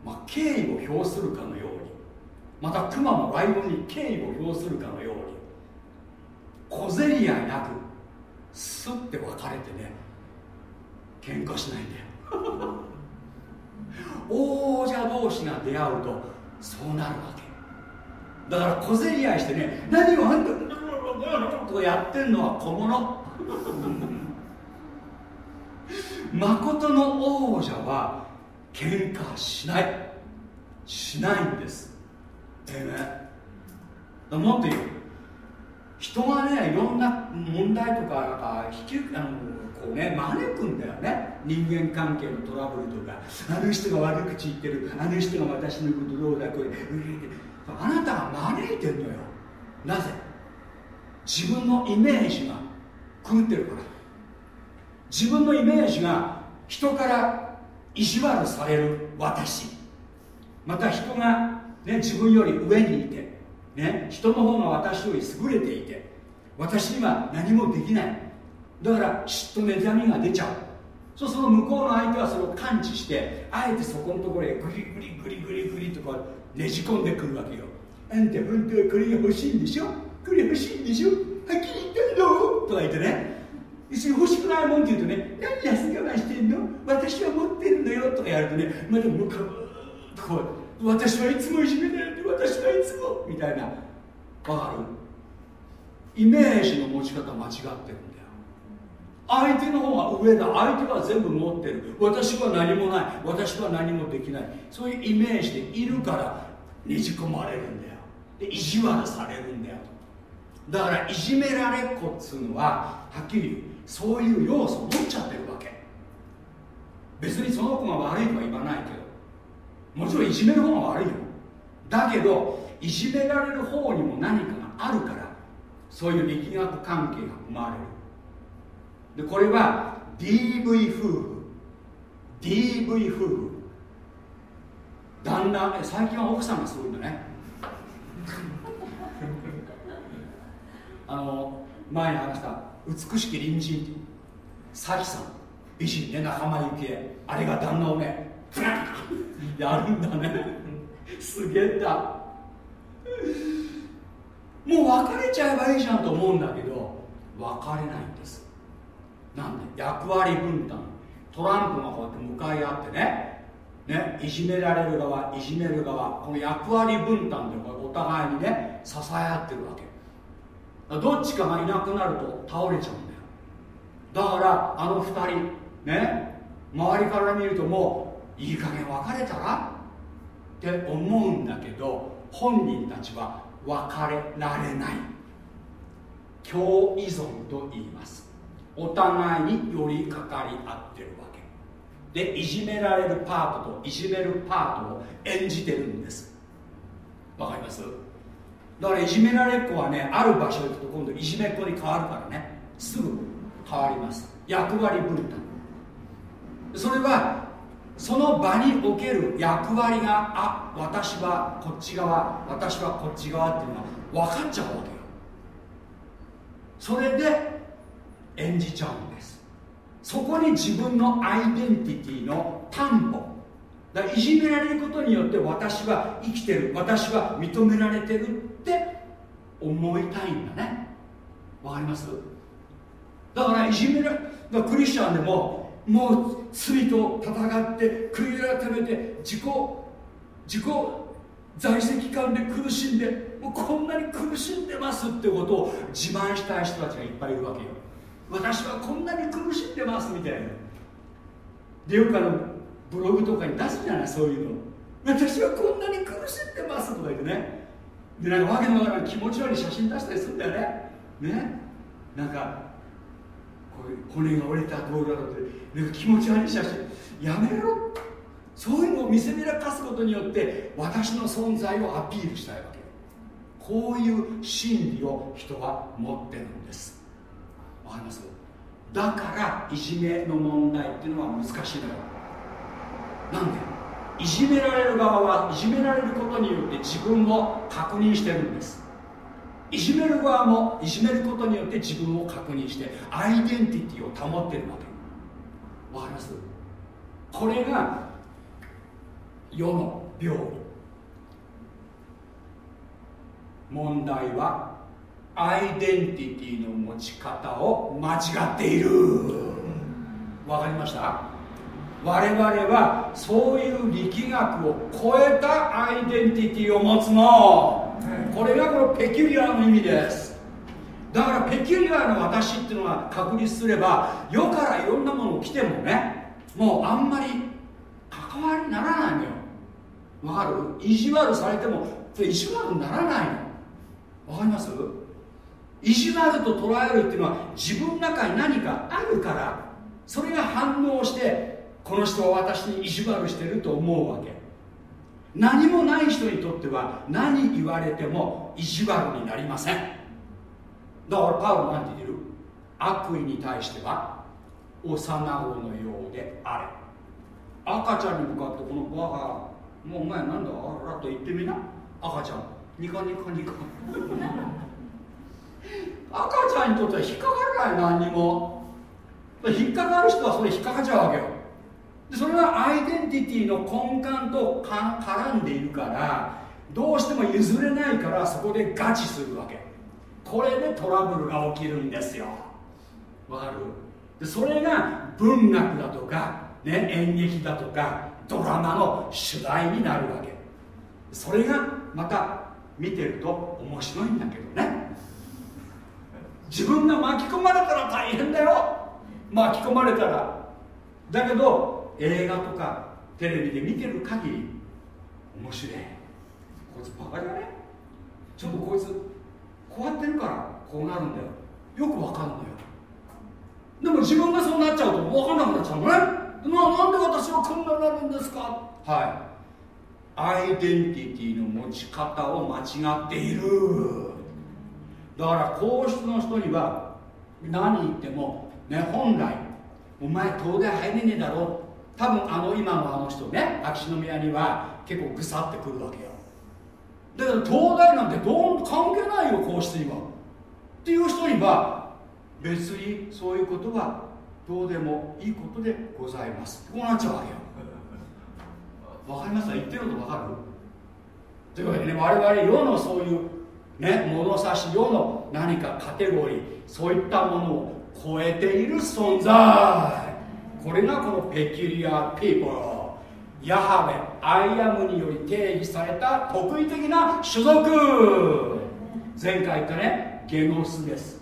[SPEAKER 1] まあ、敬意を表するかのように。またクマもライオンに敬意を表するかのように。小競り合いなくスッて分かれてね喧嘩しないんだよ。王者同士が出会うとそうなるわけ。だから小競り合いしてね何をあんたとやってんのは小物。誠の王者は喧嘩しない。しないんです。えめもっと言う人がねいろんな問題とかなんか引きあのこうね招くんだよね。人間関係のトラブルとか。あの人が悪口言ってる。あの人が私のことどうだこれあなたが招いてんのよ。なぜ？自分のイメージが狂ってるから。自分のイメージが人から意地悪される私。また人が、ね、自分より上にいて、ね、人の方が私より優れていて私には何もできない。だから嫉妬目覚みが出ちゃう。そうすると向こうの相手はそれを感知してあえてそこのところへグリグリグリグリグリとかねじ込んでくるわけよ。あんた本当はこれが欲しいんでしょ？これ欲しいんでしょ？はっきり言ったのとか言ってね。欲しくないもんって言うとね何安我慢してんの？私は持ってるのよとかやるとねまだもうかぶとこう私はいつもいじめられて私はいつもみたいなわかる？イメージの持ち方間違ってるんだよ。相手の方が上だ。相手は全部持ってる。私は何もない。私は何もできない。そういうイメージでいるからねじ込まれるんだよ。で意地悪されるんだよ。だからいじめられっ子っつうのははっきり言う。そういう要素を持っちゃってるわけ。別にその子が悪いとは言わないけど。もちろんいじめる方が悪いよ。だけどいじめられる方にも何かがあるからそういう力学関係が生まれる。でこれは DV 夫婦。DV 夫婦。旦那最近は奥さんがすごいんだね。あの前に話した美しき隣人。サキさん美人ね仲間由紀恵。あれが旦那をねやるんだね。すげえだ。もう別れちゃえばいいじゃんと思うんだけど別れないんです。なんで？役割分担。トランプがこうやって向かい合ってね。ねいじめられる側いじめる側この役割分担でお互いにね支え合ってるわけ。どっちかがいなくなると倒れちゃうんだよ。だからあの2人ね周りから見るともういい加減別れたら？って思うんだけど本人たちは別れられない。共依存と言います。お互いに寄りかかり合ってるわけ。でいじめられるパートといじめるパートを演じてるんです。わかります？だからいじめられっ子はねある場所行くと今度いじめっ子に変わるからね。すぐ変わります。役割分担。それはその場における役割があ私はこっち側私はこっち側っていうのは分かっちゃうわけよ。それで演じちゃうんです。そこに自分のアイデンティティの担保。だいじめられることによって私は生きてる私は認められてる。って思いたいんだね。わかります？だからいじめられクリスチャンでももう罪と戦って悔い改めて自己自己在籍感で苦しんでもうこんなに苦しんでますってことを自慢したい人たちがいっぱいいるわけよ。私はこんなに苦しんでますみたいな。でよくあのブログとかに出すじゃないそういうの。私はこんなに苦しんでますとか言ってね。でなんかわけのわからない気持ち悪い写真出したりするんだよね。ね？なんかこういう骨が折れた道路だってなんか気持ち悪い写真。やめろ。そういうのを見せびらかすことによって私の存在をアピールしたいわけこういう心理を人は持ってるんです。わかります？だからいじめの問題っていうのは難しいのよ。なんで？いじめられる側はいじめられることによって自分を確認してるんです。いじめる側もいじめることによって自分を確認してアイデンティティを保ってるわけ。わかります？これが世の病。理問題はアイデンティティの持ち方を間違っている。わかりました？我々はそういう力学を超えたアイデンティティを持つの。これがこのペキュリアの意味です。だからペキュリアの私っていうのが確立すれば世からいろんなものを来てもねもうあんまり関わりにならないのよ。わかる？意地悪されても意地悪にならないの。わかります？意地悪と捉えるっていうのは自分の中に何かあるからそれが反応してこの人は私に意地悪してると思うわけ。何もない人にとっては何言われても意地悪になりません。だからパウロなんて言ってる悪意に対しては幼子のようであれ。赤ちゃんに向かってこのバカもうお前なんだあらと言ってみな。赤ちゃん。ニコニコニコ 赤ちゃんにとっては引っかからない何にも。引っかかる人はそれ引っかかっちゃうわけよ。それはアイデンティティの根幹と絡んでいるからどうしても譲れないからそこでガチするわけ。これでトラブルが起きるんですよ。わかる？でそれが文学だとか、ね、演劇だとかドラマの主題になるわけ。それがまた見てると面白いんだけどね。自分が巻き込まれたら大変だよ。巻き込まれたら。だけど映画とかテレビで見てる限り面白い。こいつバカじゃね？ちょっとこいつこうやってるからこうなるんだよ。よくわかんのよ。でも自分がそうなっちゃうと分かんなくなっちゃうのね。ななんで私はこんなになるんですか？はい。アイデンティティの持ち方を間違っている。だから皇室の人には何言ってもね本来お前東大入れねえだろ多分あの今のあの人ね秋篠宮には結構ぐさってくるわけよ。だけど東大なんてどう関係ないよ皇室には。っていう人には別にそういうことはどうでもいいことでございます。こうなっちゃうわけよ。わかりますか？言ってることわかる？というわけでね我々世のそういうね物差し世の何かカテゴリーそういったものを超えている存在。これがこの peculiar people ヤハウェ I am により定義された特異的な種族。前回言ったねγένος です。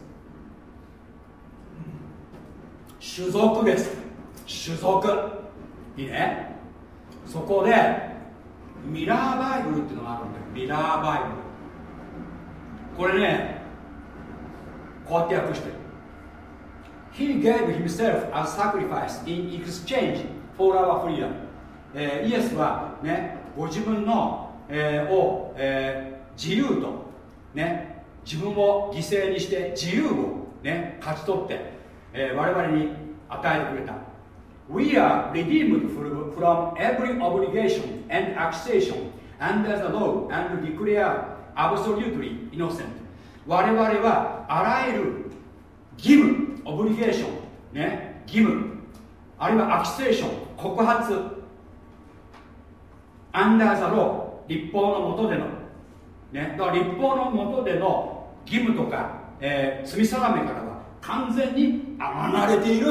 [SPEAKER 1] 種族です。種族。いいね。そこでミラーバイブルっていうのがあるんだよ。ミラーバイブル。これねこうやって訳して。る He gave himself as sacrifice in exchange for our freedom、えー、イエスはねご自分の、えー、を、えー、自由とね自分を犠牲にして自由をね勝ち取って、えー、我々に与えてくれた We are redeemed from every obligation and accusation under the law and declare absolutely innocent 我々はあらゆる義務オブリゲーションね義務。あるいはアキセーション告発。アンダーザロー立法の下での。ねだから立法の下での義務とか、えー、罪定めからは完全にあがなれている。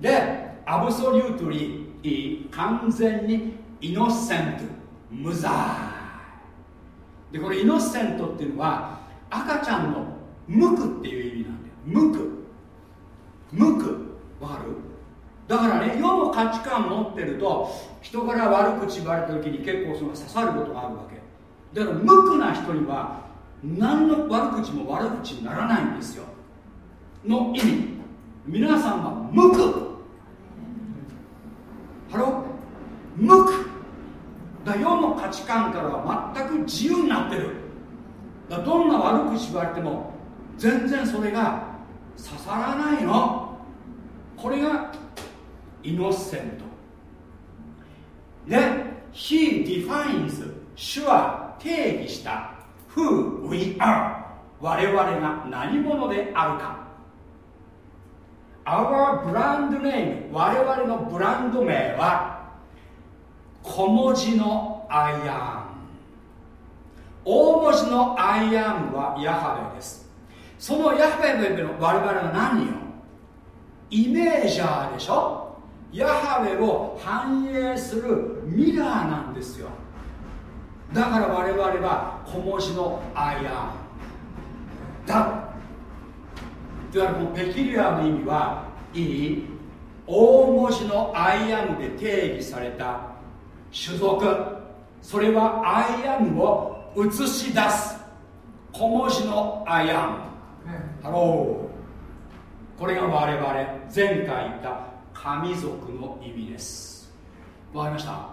[SPEAKER 1] でアブソリュートリー完全にイノセント無罪。でこれイノセントっていうのは赤ちゃんの無垢っていう意味なんだよ。無垢。無垢わかるだからね世の価値観持ってると人から悪口言われた時に結構その刺さることがあるわけ。だから無垢な人には何の悪口も悪口にならないんですよ。の意味。皆さんは無垢。ハロ無垢。だ世の価値観からは全く自由になってる。だどんな悪口言われても全然それが刺さらないの。これがイノセント。で He defines 主は定義した Who we are 我々が何者であるか。Our brand name 我々のブランド名は小文字の I am 大文字の I am はヤハベです。そのヤハベの我々は何よ？イメージャーでしょ？ヤハベを反映するミラーなんですよ。だから我々は小文字の I am だ。いわゆるこの peculiar の意味はいい大文字の I am で定義された。種族。それは I am を映し出す。小文字の I am Hello これが我々前回言った神族の意味です。わかりました？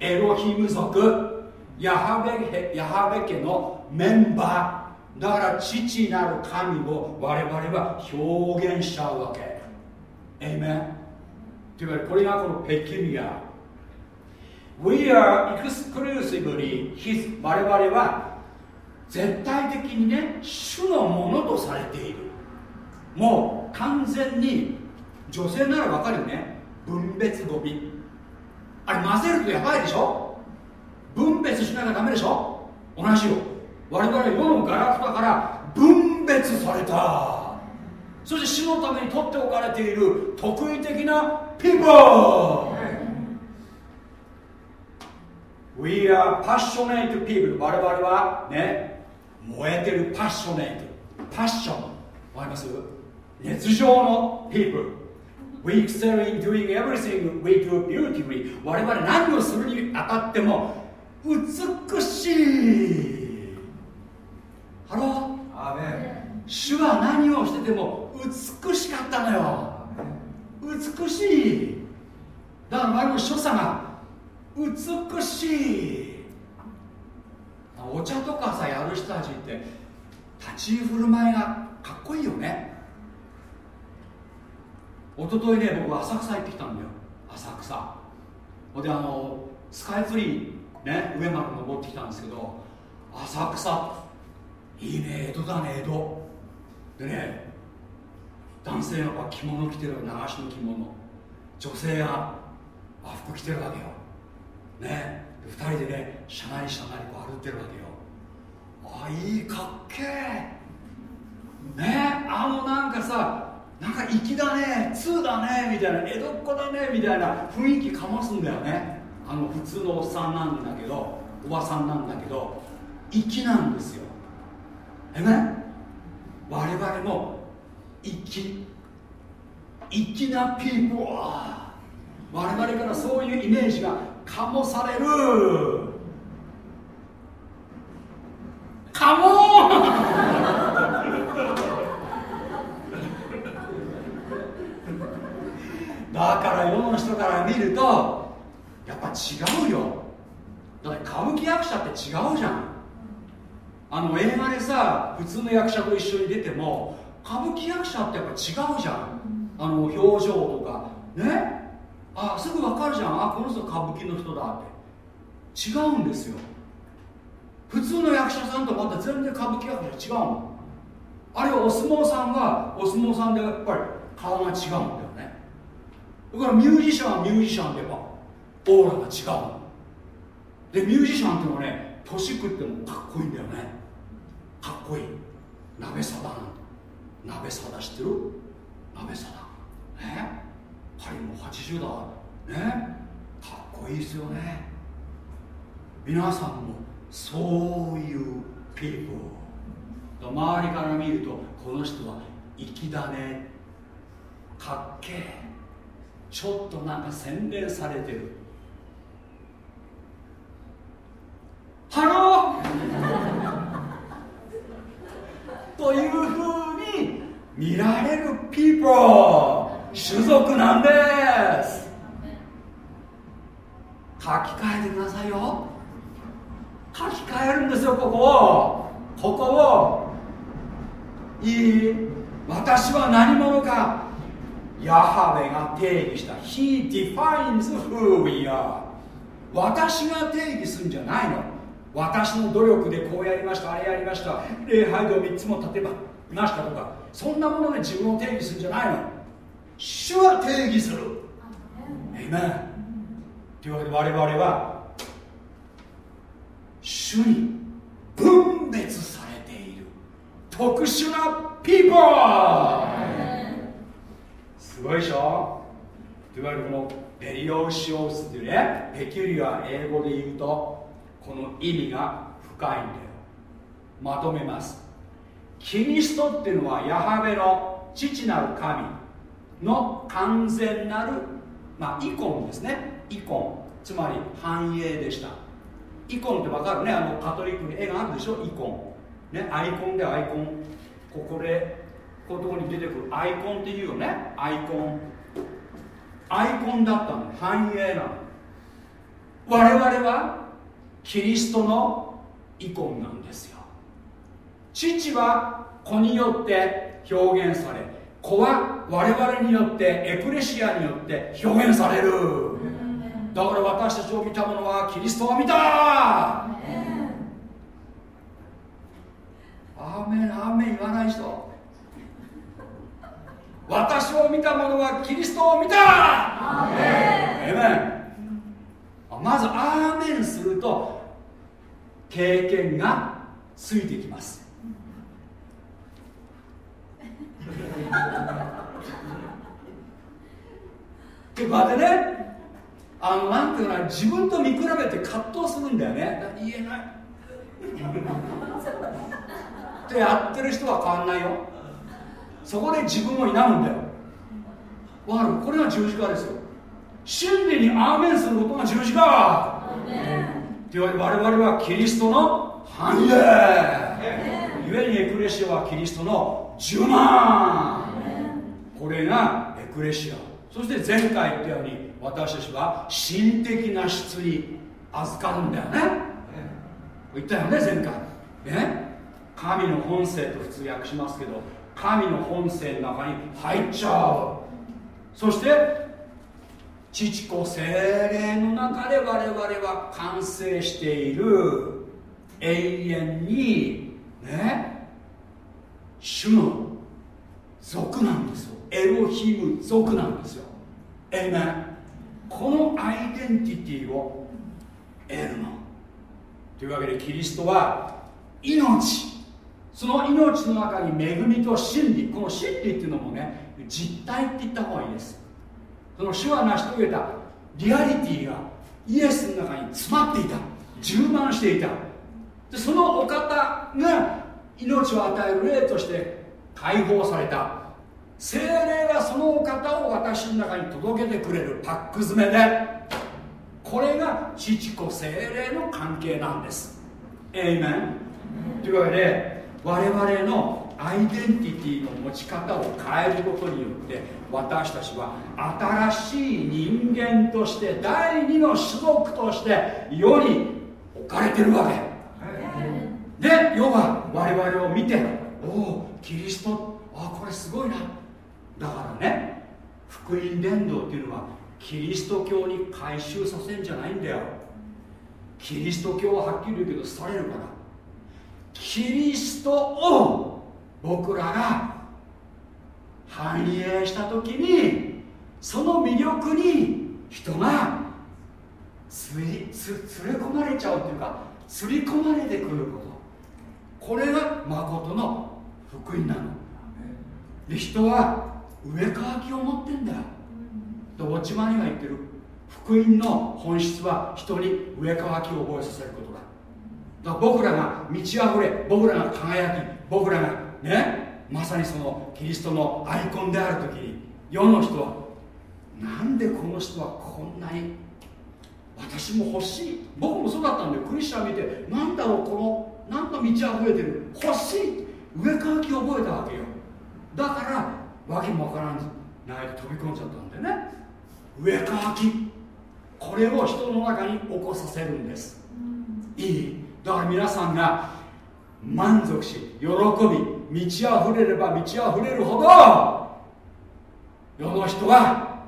[SPEAKER 1] エロヒム族ヤハベヤハベ家のメンバーだから父なる神を我々は表現しちゃうわけ。エイメンというわけでこれがこのペキュリア。We are exclusively His 我々は絶対的にね主のものとされている。もう完全に女性ならわかるよね。分別語尾あれ混ぜるとやばいでしょ？分別しなきゃダメでしょ？同じよ。我々世のガラクタから分別された。そして死のために取っておかれている。特異的なピーポー We are passionate people 我々はね燃えてるパッショネイトパッションわかります？熱情の people. We excel in doing everything we do beautifully 我々何をするにあたっても美しい。ハロー?主は何をしてても美しかったのよ。美しい。だから我々の所作が美しい。お茶とかさやる人たちって立ち振る舞いがかっこいいよね一昨日ね僕浅草行ってきたんだよ。浅草。ほんであのスカイツリーね上まで登ってきたんですけど浅草。いいね江戸だね江戸。でね男性が着物着てる流しの着物。女性が和服着てるわけよ。ね。2人でね車内車内こう歩いてるわけよ。あいいかっけえ。ねあのなんかさなんか粋だね通だねみたいな江戸っ子だねみたいな雰囲気かますんだよね。あの普通のおっさんなんだけどおばさんなんだけど粋なんですよ。えね？我々も粋。粋なピーポー。我々からそういうイメージが醸される。カモンだから世の人から見るとやっぱ違うよ。だって歌舞伎役者って違うじゃん。あの映画でさ普通の役者と一緒に出ても歌舞伎役者ってやっぱ違うじゃん。あの表情とか。ね？あすぐ分かるじゃん。あこの人歌舞伎の人だって。違うんですよ。普通の役者さんとまた全然歌舞伎役者違うのあるいはお相撲さんがお相撲さんでやっぱり顔が違うん。だからミュージシャンはミュージシャンでやっぱオーラが違う。でミュージシャンっていうのはね年食ってもかっこいいんだよね。かっこいい。鍋さだなんて鍋さだ知ってる？鍋さだね彼も80だ。ね？かっこいいですよね。皆さんもそういうピープル周りから見るとこの人は粋だね。かっけえ。ちょっとなんか洗練されてる。ハロ！というふうに見られる people 種族なんです。書き換えてくださいよ。書き換えるんですよここを。ここを。いい。私は何者か。ヤハウェが定義した。He defines who we are. 私が定義するんじゃないの。私の努力でこうやりました。あれやりました。礼拝堂3つも立てましたとか。そんなもので自分を定義するんじゃないの。主は定義する。えいめんというわけで我々は主に分別されている。特殊なピーポーすごいでしょ？といわけでこのペリオシオスっていうねペキュリア英語で言うとこの意味が深いんだよ。まとめます。キリストっていうのはヤハベの父なる神の完全なる、まあ、イコンですね。イコン。つまり繁栄でした。イコンって分かるね。あのカトリックに絵があるでしょ？イコン。ねアイコンでアイコン。ここでこういうところに出てくる。アイコンっていうよね。アイコン。アイコンだったの。繁栄なの。我々はキリストのイコンなんですよ。父は子によって表現され子は我々によってエクレシアによって表現される。だから私たちを見た者はキリストを見た。アーメンアーメン言わない人私を見た者はキリストを見た。ン。まずアーメンすると経験がついてきます。ってねあのなんていうかな自分と見比べて葛藤するんだよね。言えない。ってやってる人は変わんないよそこで自分を否むんだよ。わかるこれが十字架ですよ。真理にアーメンすることが十字架。って言われ我々はキリストの繁栄。ゆえにエクレシアはキリストの10万これがエクレシア。そして前回言ったように私たちは心的な質に預かるんだよね。言ったよね前回。ね。神の本性と普通訳しますけど神の本性の中に入っちゃう。そして父子精霊の中で我々は完成している。永遠にね主の族なんですよ。エロヒム族なんですよ。えめこのアイデンティティを得るの。というわけでキリストは命。その命の中に恵みと真理この真理っていうのもね実体って言った方がいいです。その主は成し遂げたリアリティがイエスの中に詰まっていた充満していた。でそのお方が命を与える霊として解放された。精霊がそのお方を私の中に届けてくれるパック詰めで。これが父子精霊の関係なんです。エイメン。というわけで我々のアイデンティティの持ち方を変えることによって私たちは新しい人間として第二の種族として世に置かれてるわけ。で世は我々を見ておおキリストあこれすごいな。だからね福音伝道っていうのはキリスト教に改宗させんじゃないんだよ。キリスト教ははっきり言うけどされるからキリストを僕らが反映した時にその魅力に人がつりつ連れ込まれちゃうというか釣り込まれてくること。これが誠の福音なの。で人は上かわきを持ってんだよ。でウォッチマニが言ってる福音の本質は人に上かわきを覚えさせること。だ僕らが満ち溢れ僕らが輝き僕らがねまさにそのキリストのアイコンである時に世の人はなんでこの人はこんなに私も欲しい。僕もそうだったんでクリスチャン見てなんだろうこのなんか満ち溢れてる。欲しい。上かき覚えたわけよ。だから訳もわからんないで飛び込んじゃったんでね。上かき。これを人の中に起こさせるんです。いいだから皆さんが満足し喜び満ち溢れれば満ち溢れるほど世の人は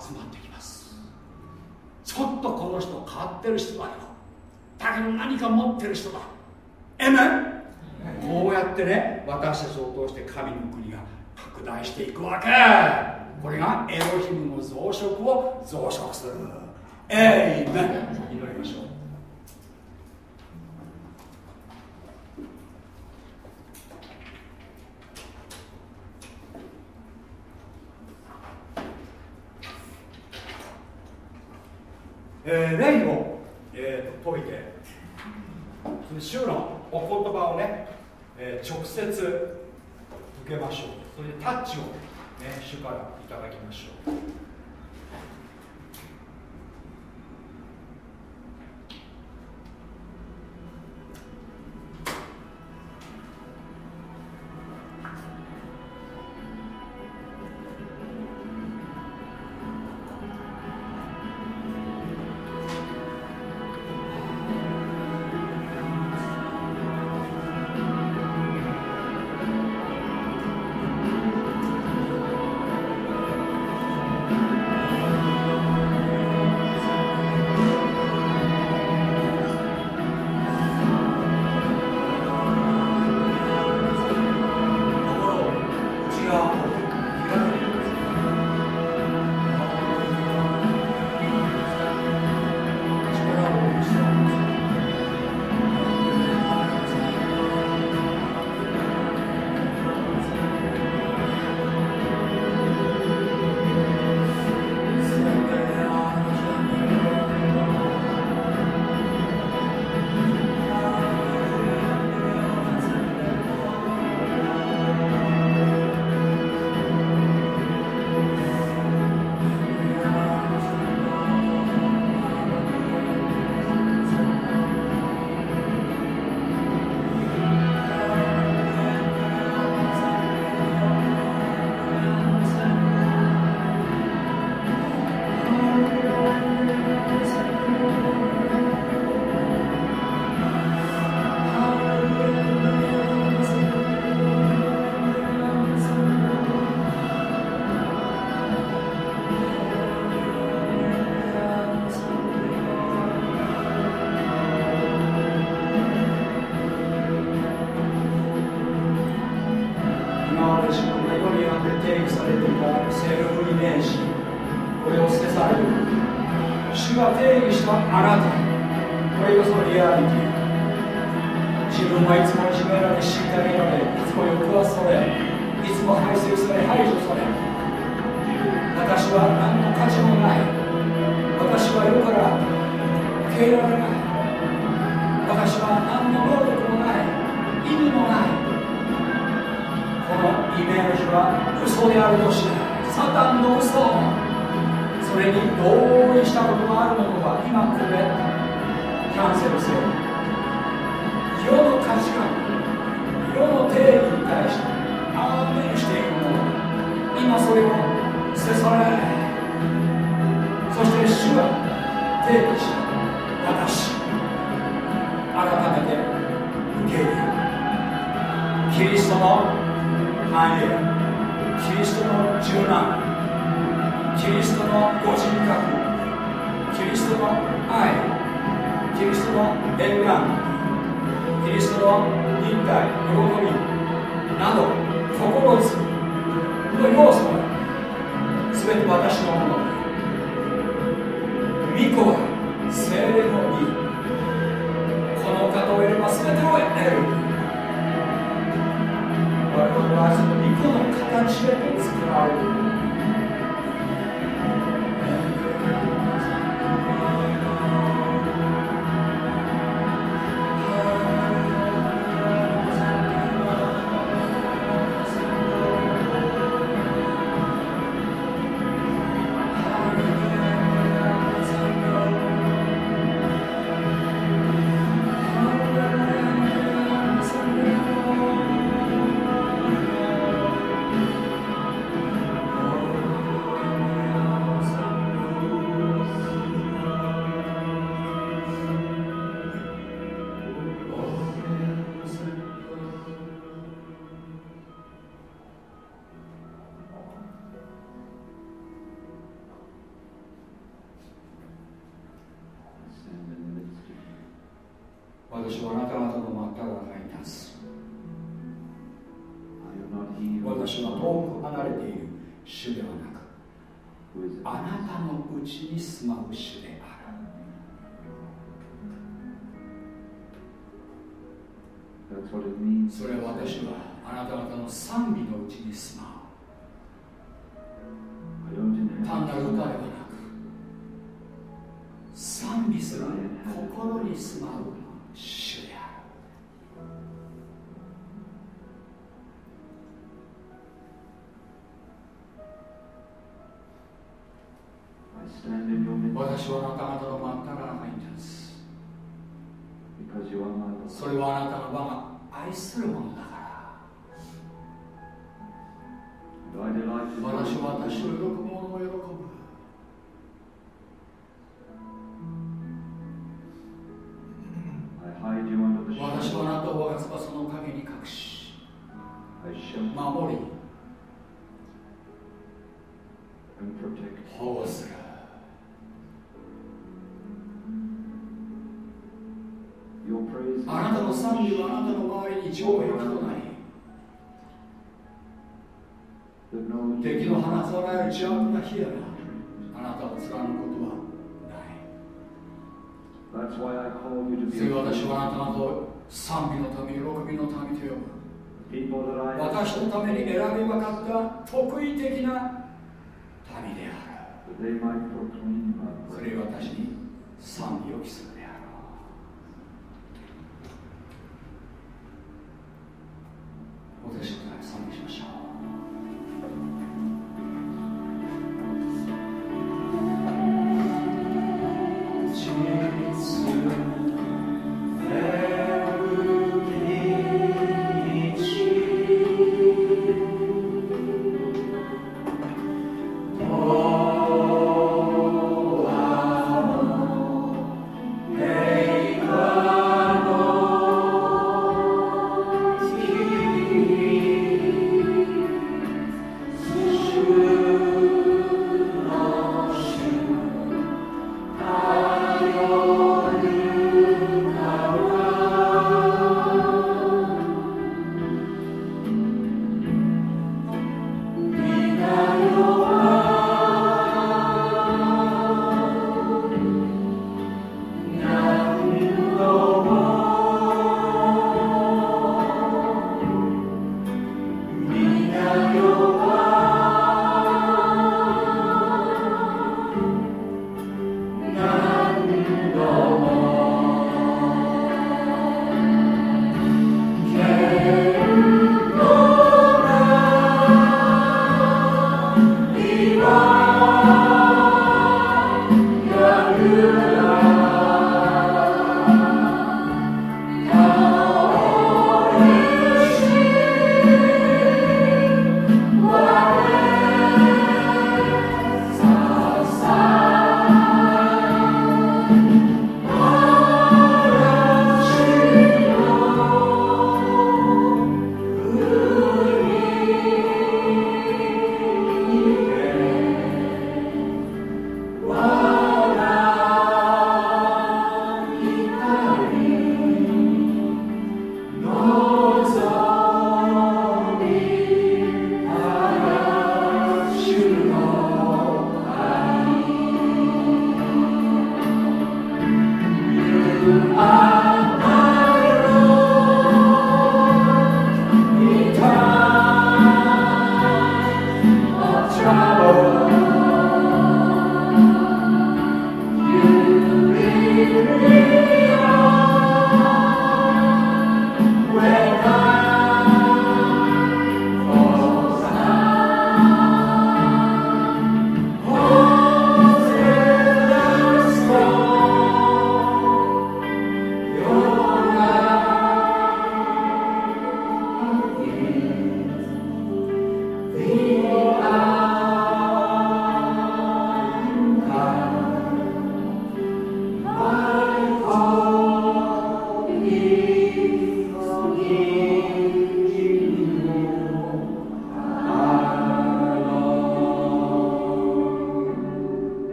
[SPEAKER 1] 集まってきます。ちょっとこの人変わってる人だよ。だけど何か持ってる人だ。えめこうやってね私たちを通して神の国が拡大していくわけ。これがエロヒムの増殖を増殖する。エイメン祈りましょうえー、霊を、えー、解いて主のお言葉をね、えー、直接受けましょう。それでタッチを、ね、主からいただきましょう。それは私はあなた方の賛美のうちに住まう。単なる歌ではなく賛美する心に住まう主である私はあなた方の真っ只中に立つ。それはあなたの我が愛するものだから。私は私を喜ぶ者を喜ぶ私はあなたを我が翼の陰に隠し守り保護するあなたの賛美はあなたの周りに城壁となり敵の放つられる邪悪な火やあなたを貫くことはない。それ私はあなた方を賛美のため喜びのためと呼ぶ。私のために選び分かった特異的な民である。それ私に賛美を期する私が賛美しまし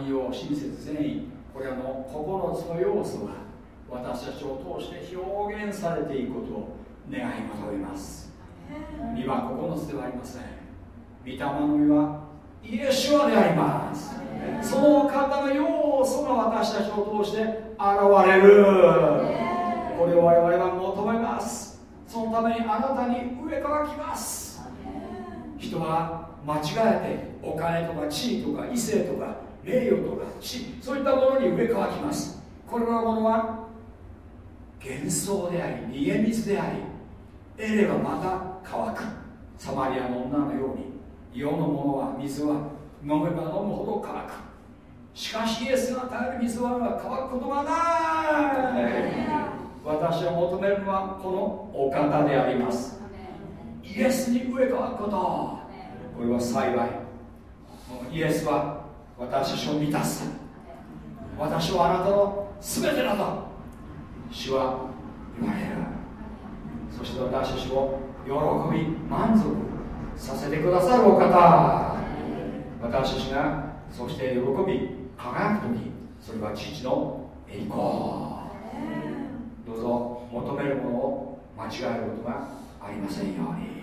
[SPEAKER 1] 寛容親切善意。これらの心の要素が私たちを通して表現されていくことを願い求めます。身は9つではありません。御霊の身はイエシュアであります。その方の要素が私たちを通して現れる。これを我々は求めます。そのためにあなたに上から来ます。人は間違えてお金とか地位とか異性とか名誉とか地そういったものに植え替わります。これらのものは幻想であり逃げ水であり得ればまた乾く。サマリアの女のように世のものは水は飲めば飲むほど乾く。しかしイエスが頼る水は乾くことがない。私を求めるのはこのお方であります。イエスに植え替わることこれは幸い。イエスは私を満たす。私はあなたの全てだと。主は言われる。そして私たちを喜び満足させてくださるお方。私たちがそして喜び輝く時それは父の栄光。どうぞ求めるものを間違えることがありませんように。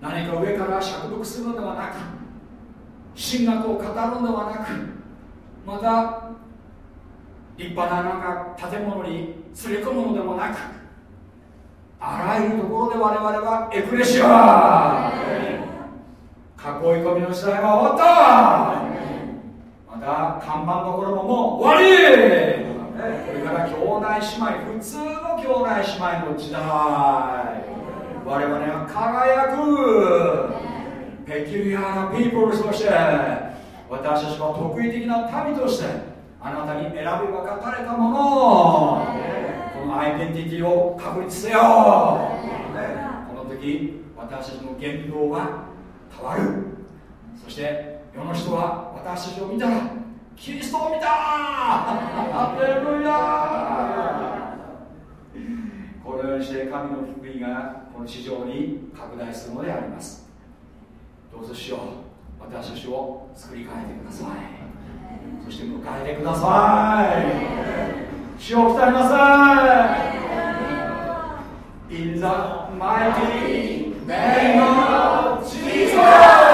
[SPEAKER 1] 何か上から釈読するのではなく神学を語るのではなくまた立派ななんか建物に連れ込むのでもなくあらゆるところで我々はエクレシア囲い込みの時代は終わった。また看板どころももう終わり。これから兄弟姉妹普通の兄弟姉妹の時代。我々は輝く。ペキュリアなピープルとして私たちは特異的な民としてあなたに選び分かたれたもの。このアイデンティティを確立せよ。この時私たちの言動は変わる。そして世の人は私たちを見たらキリストを見た。ハレルヤこのようにして神の福音がこの地上に拡大するのであります。どうぞしよう私たちを作り変えてください。そして迎えてください。主を来りなさい。In the mighty name of Jesus!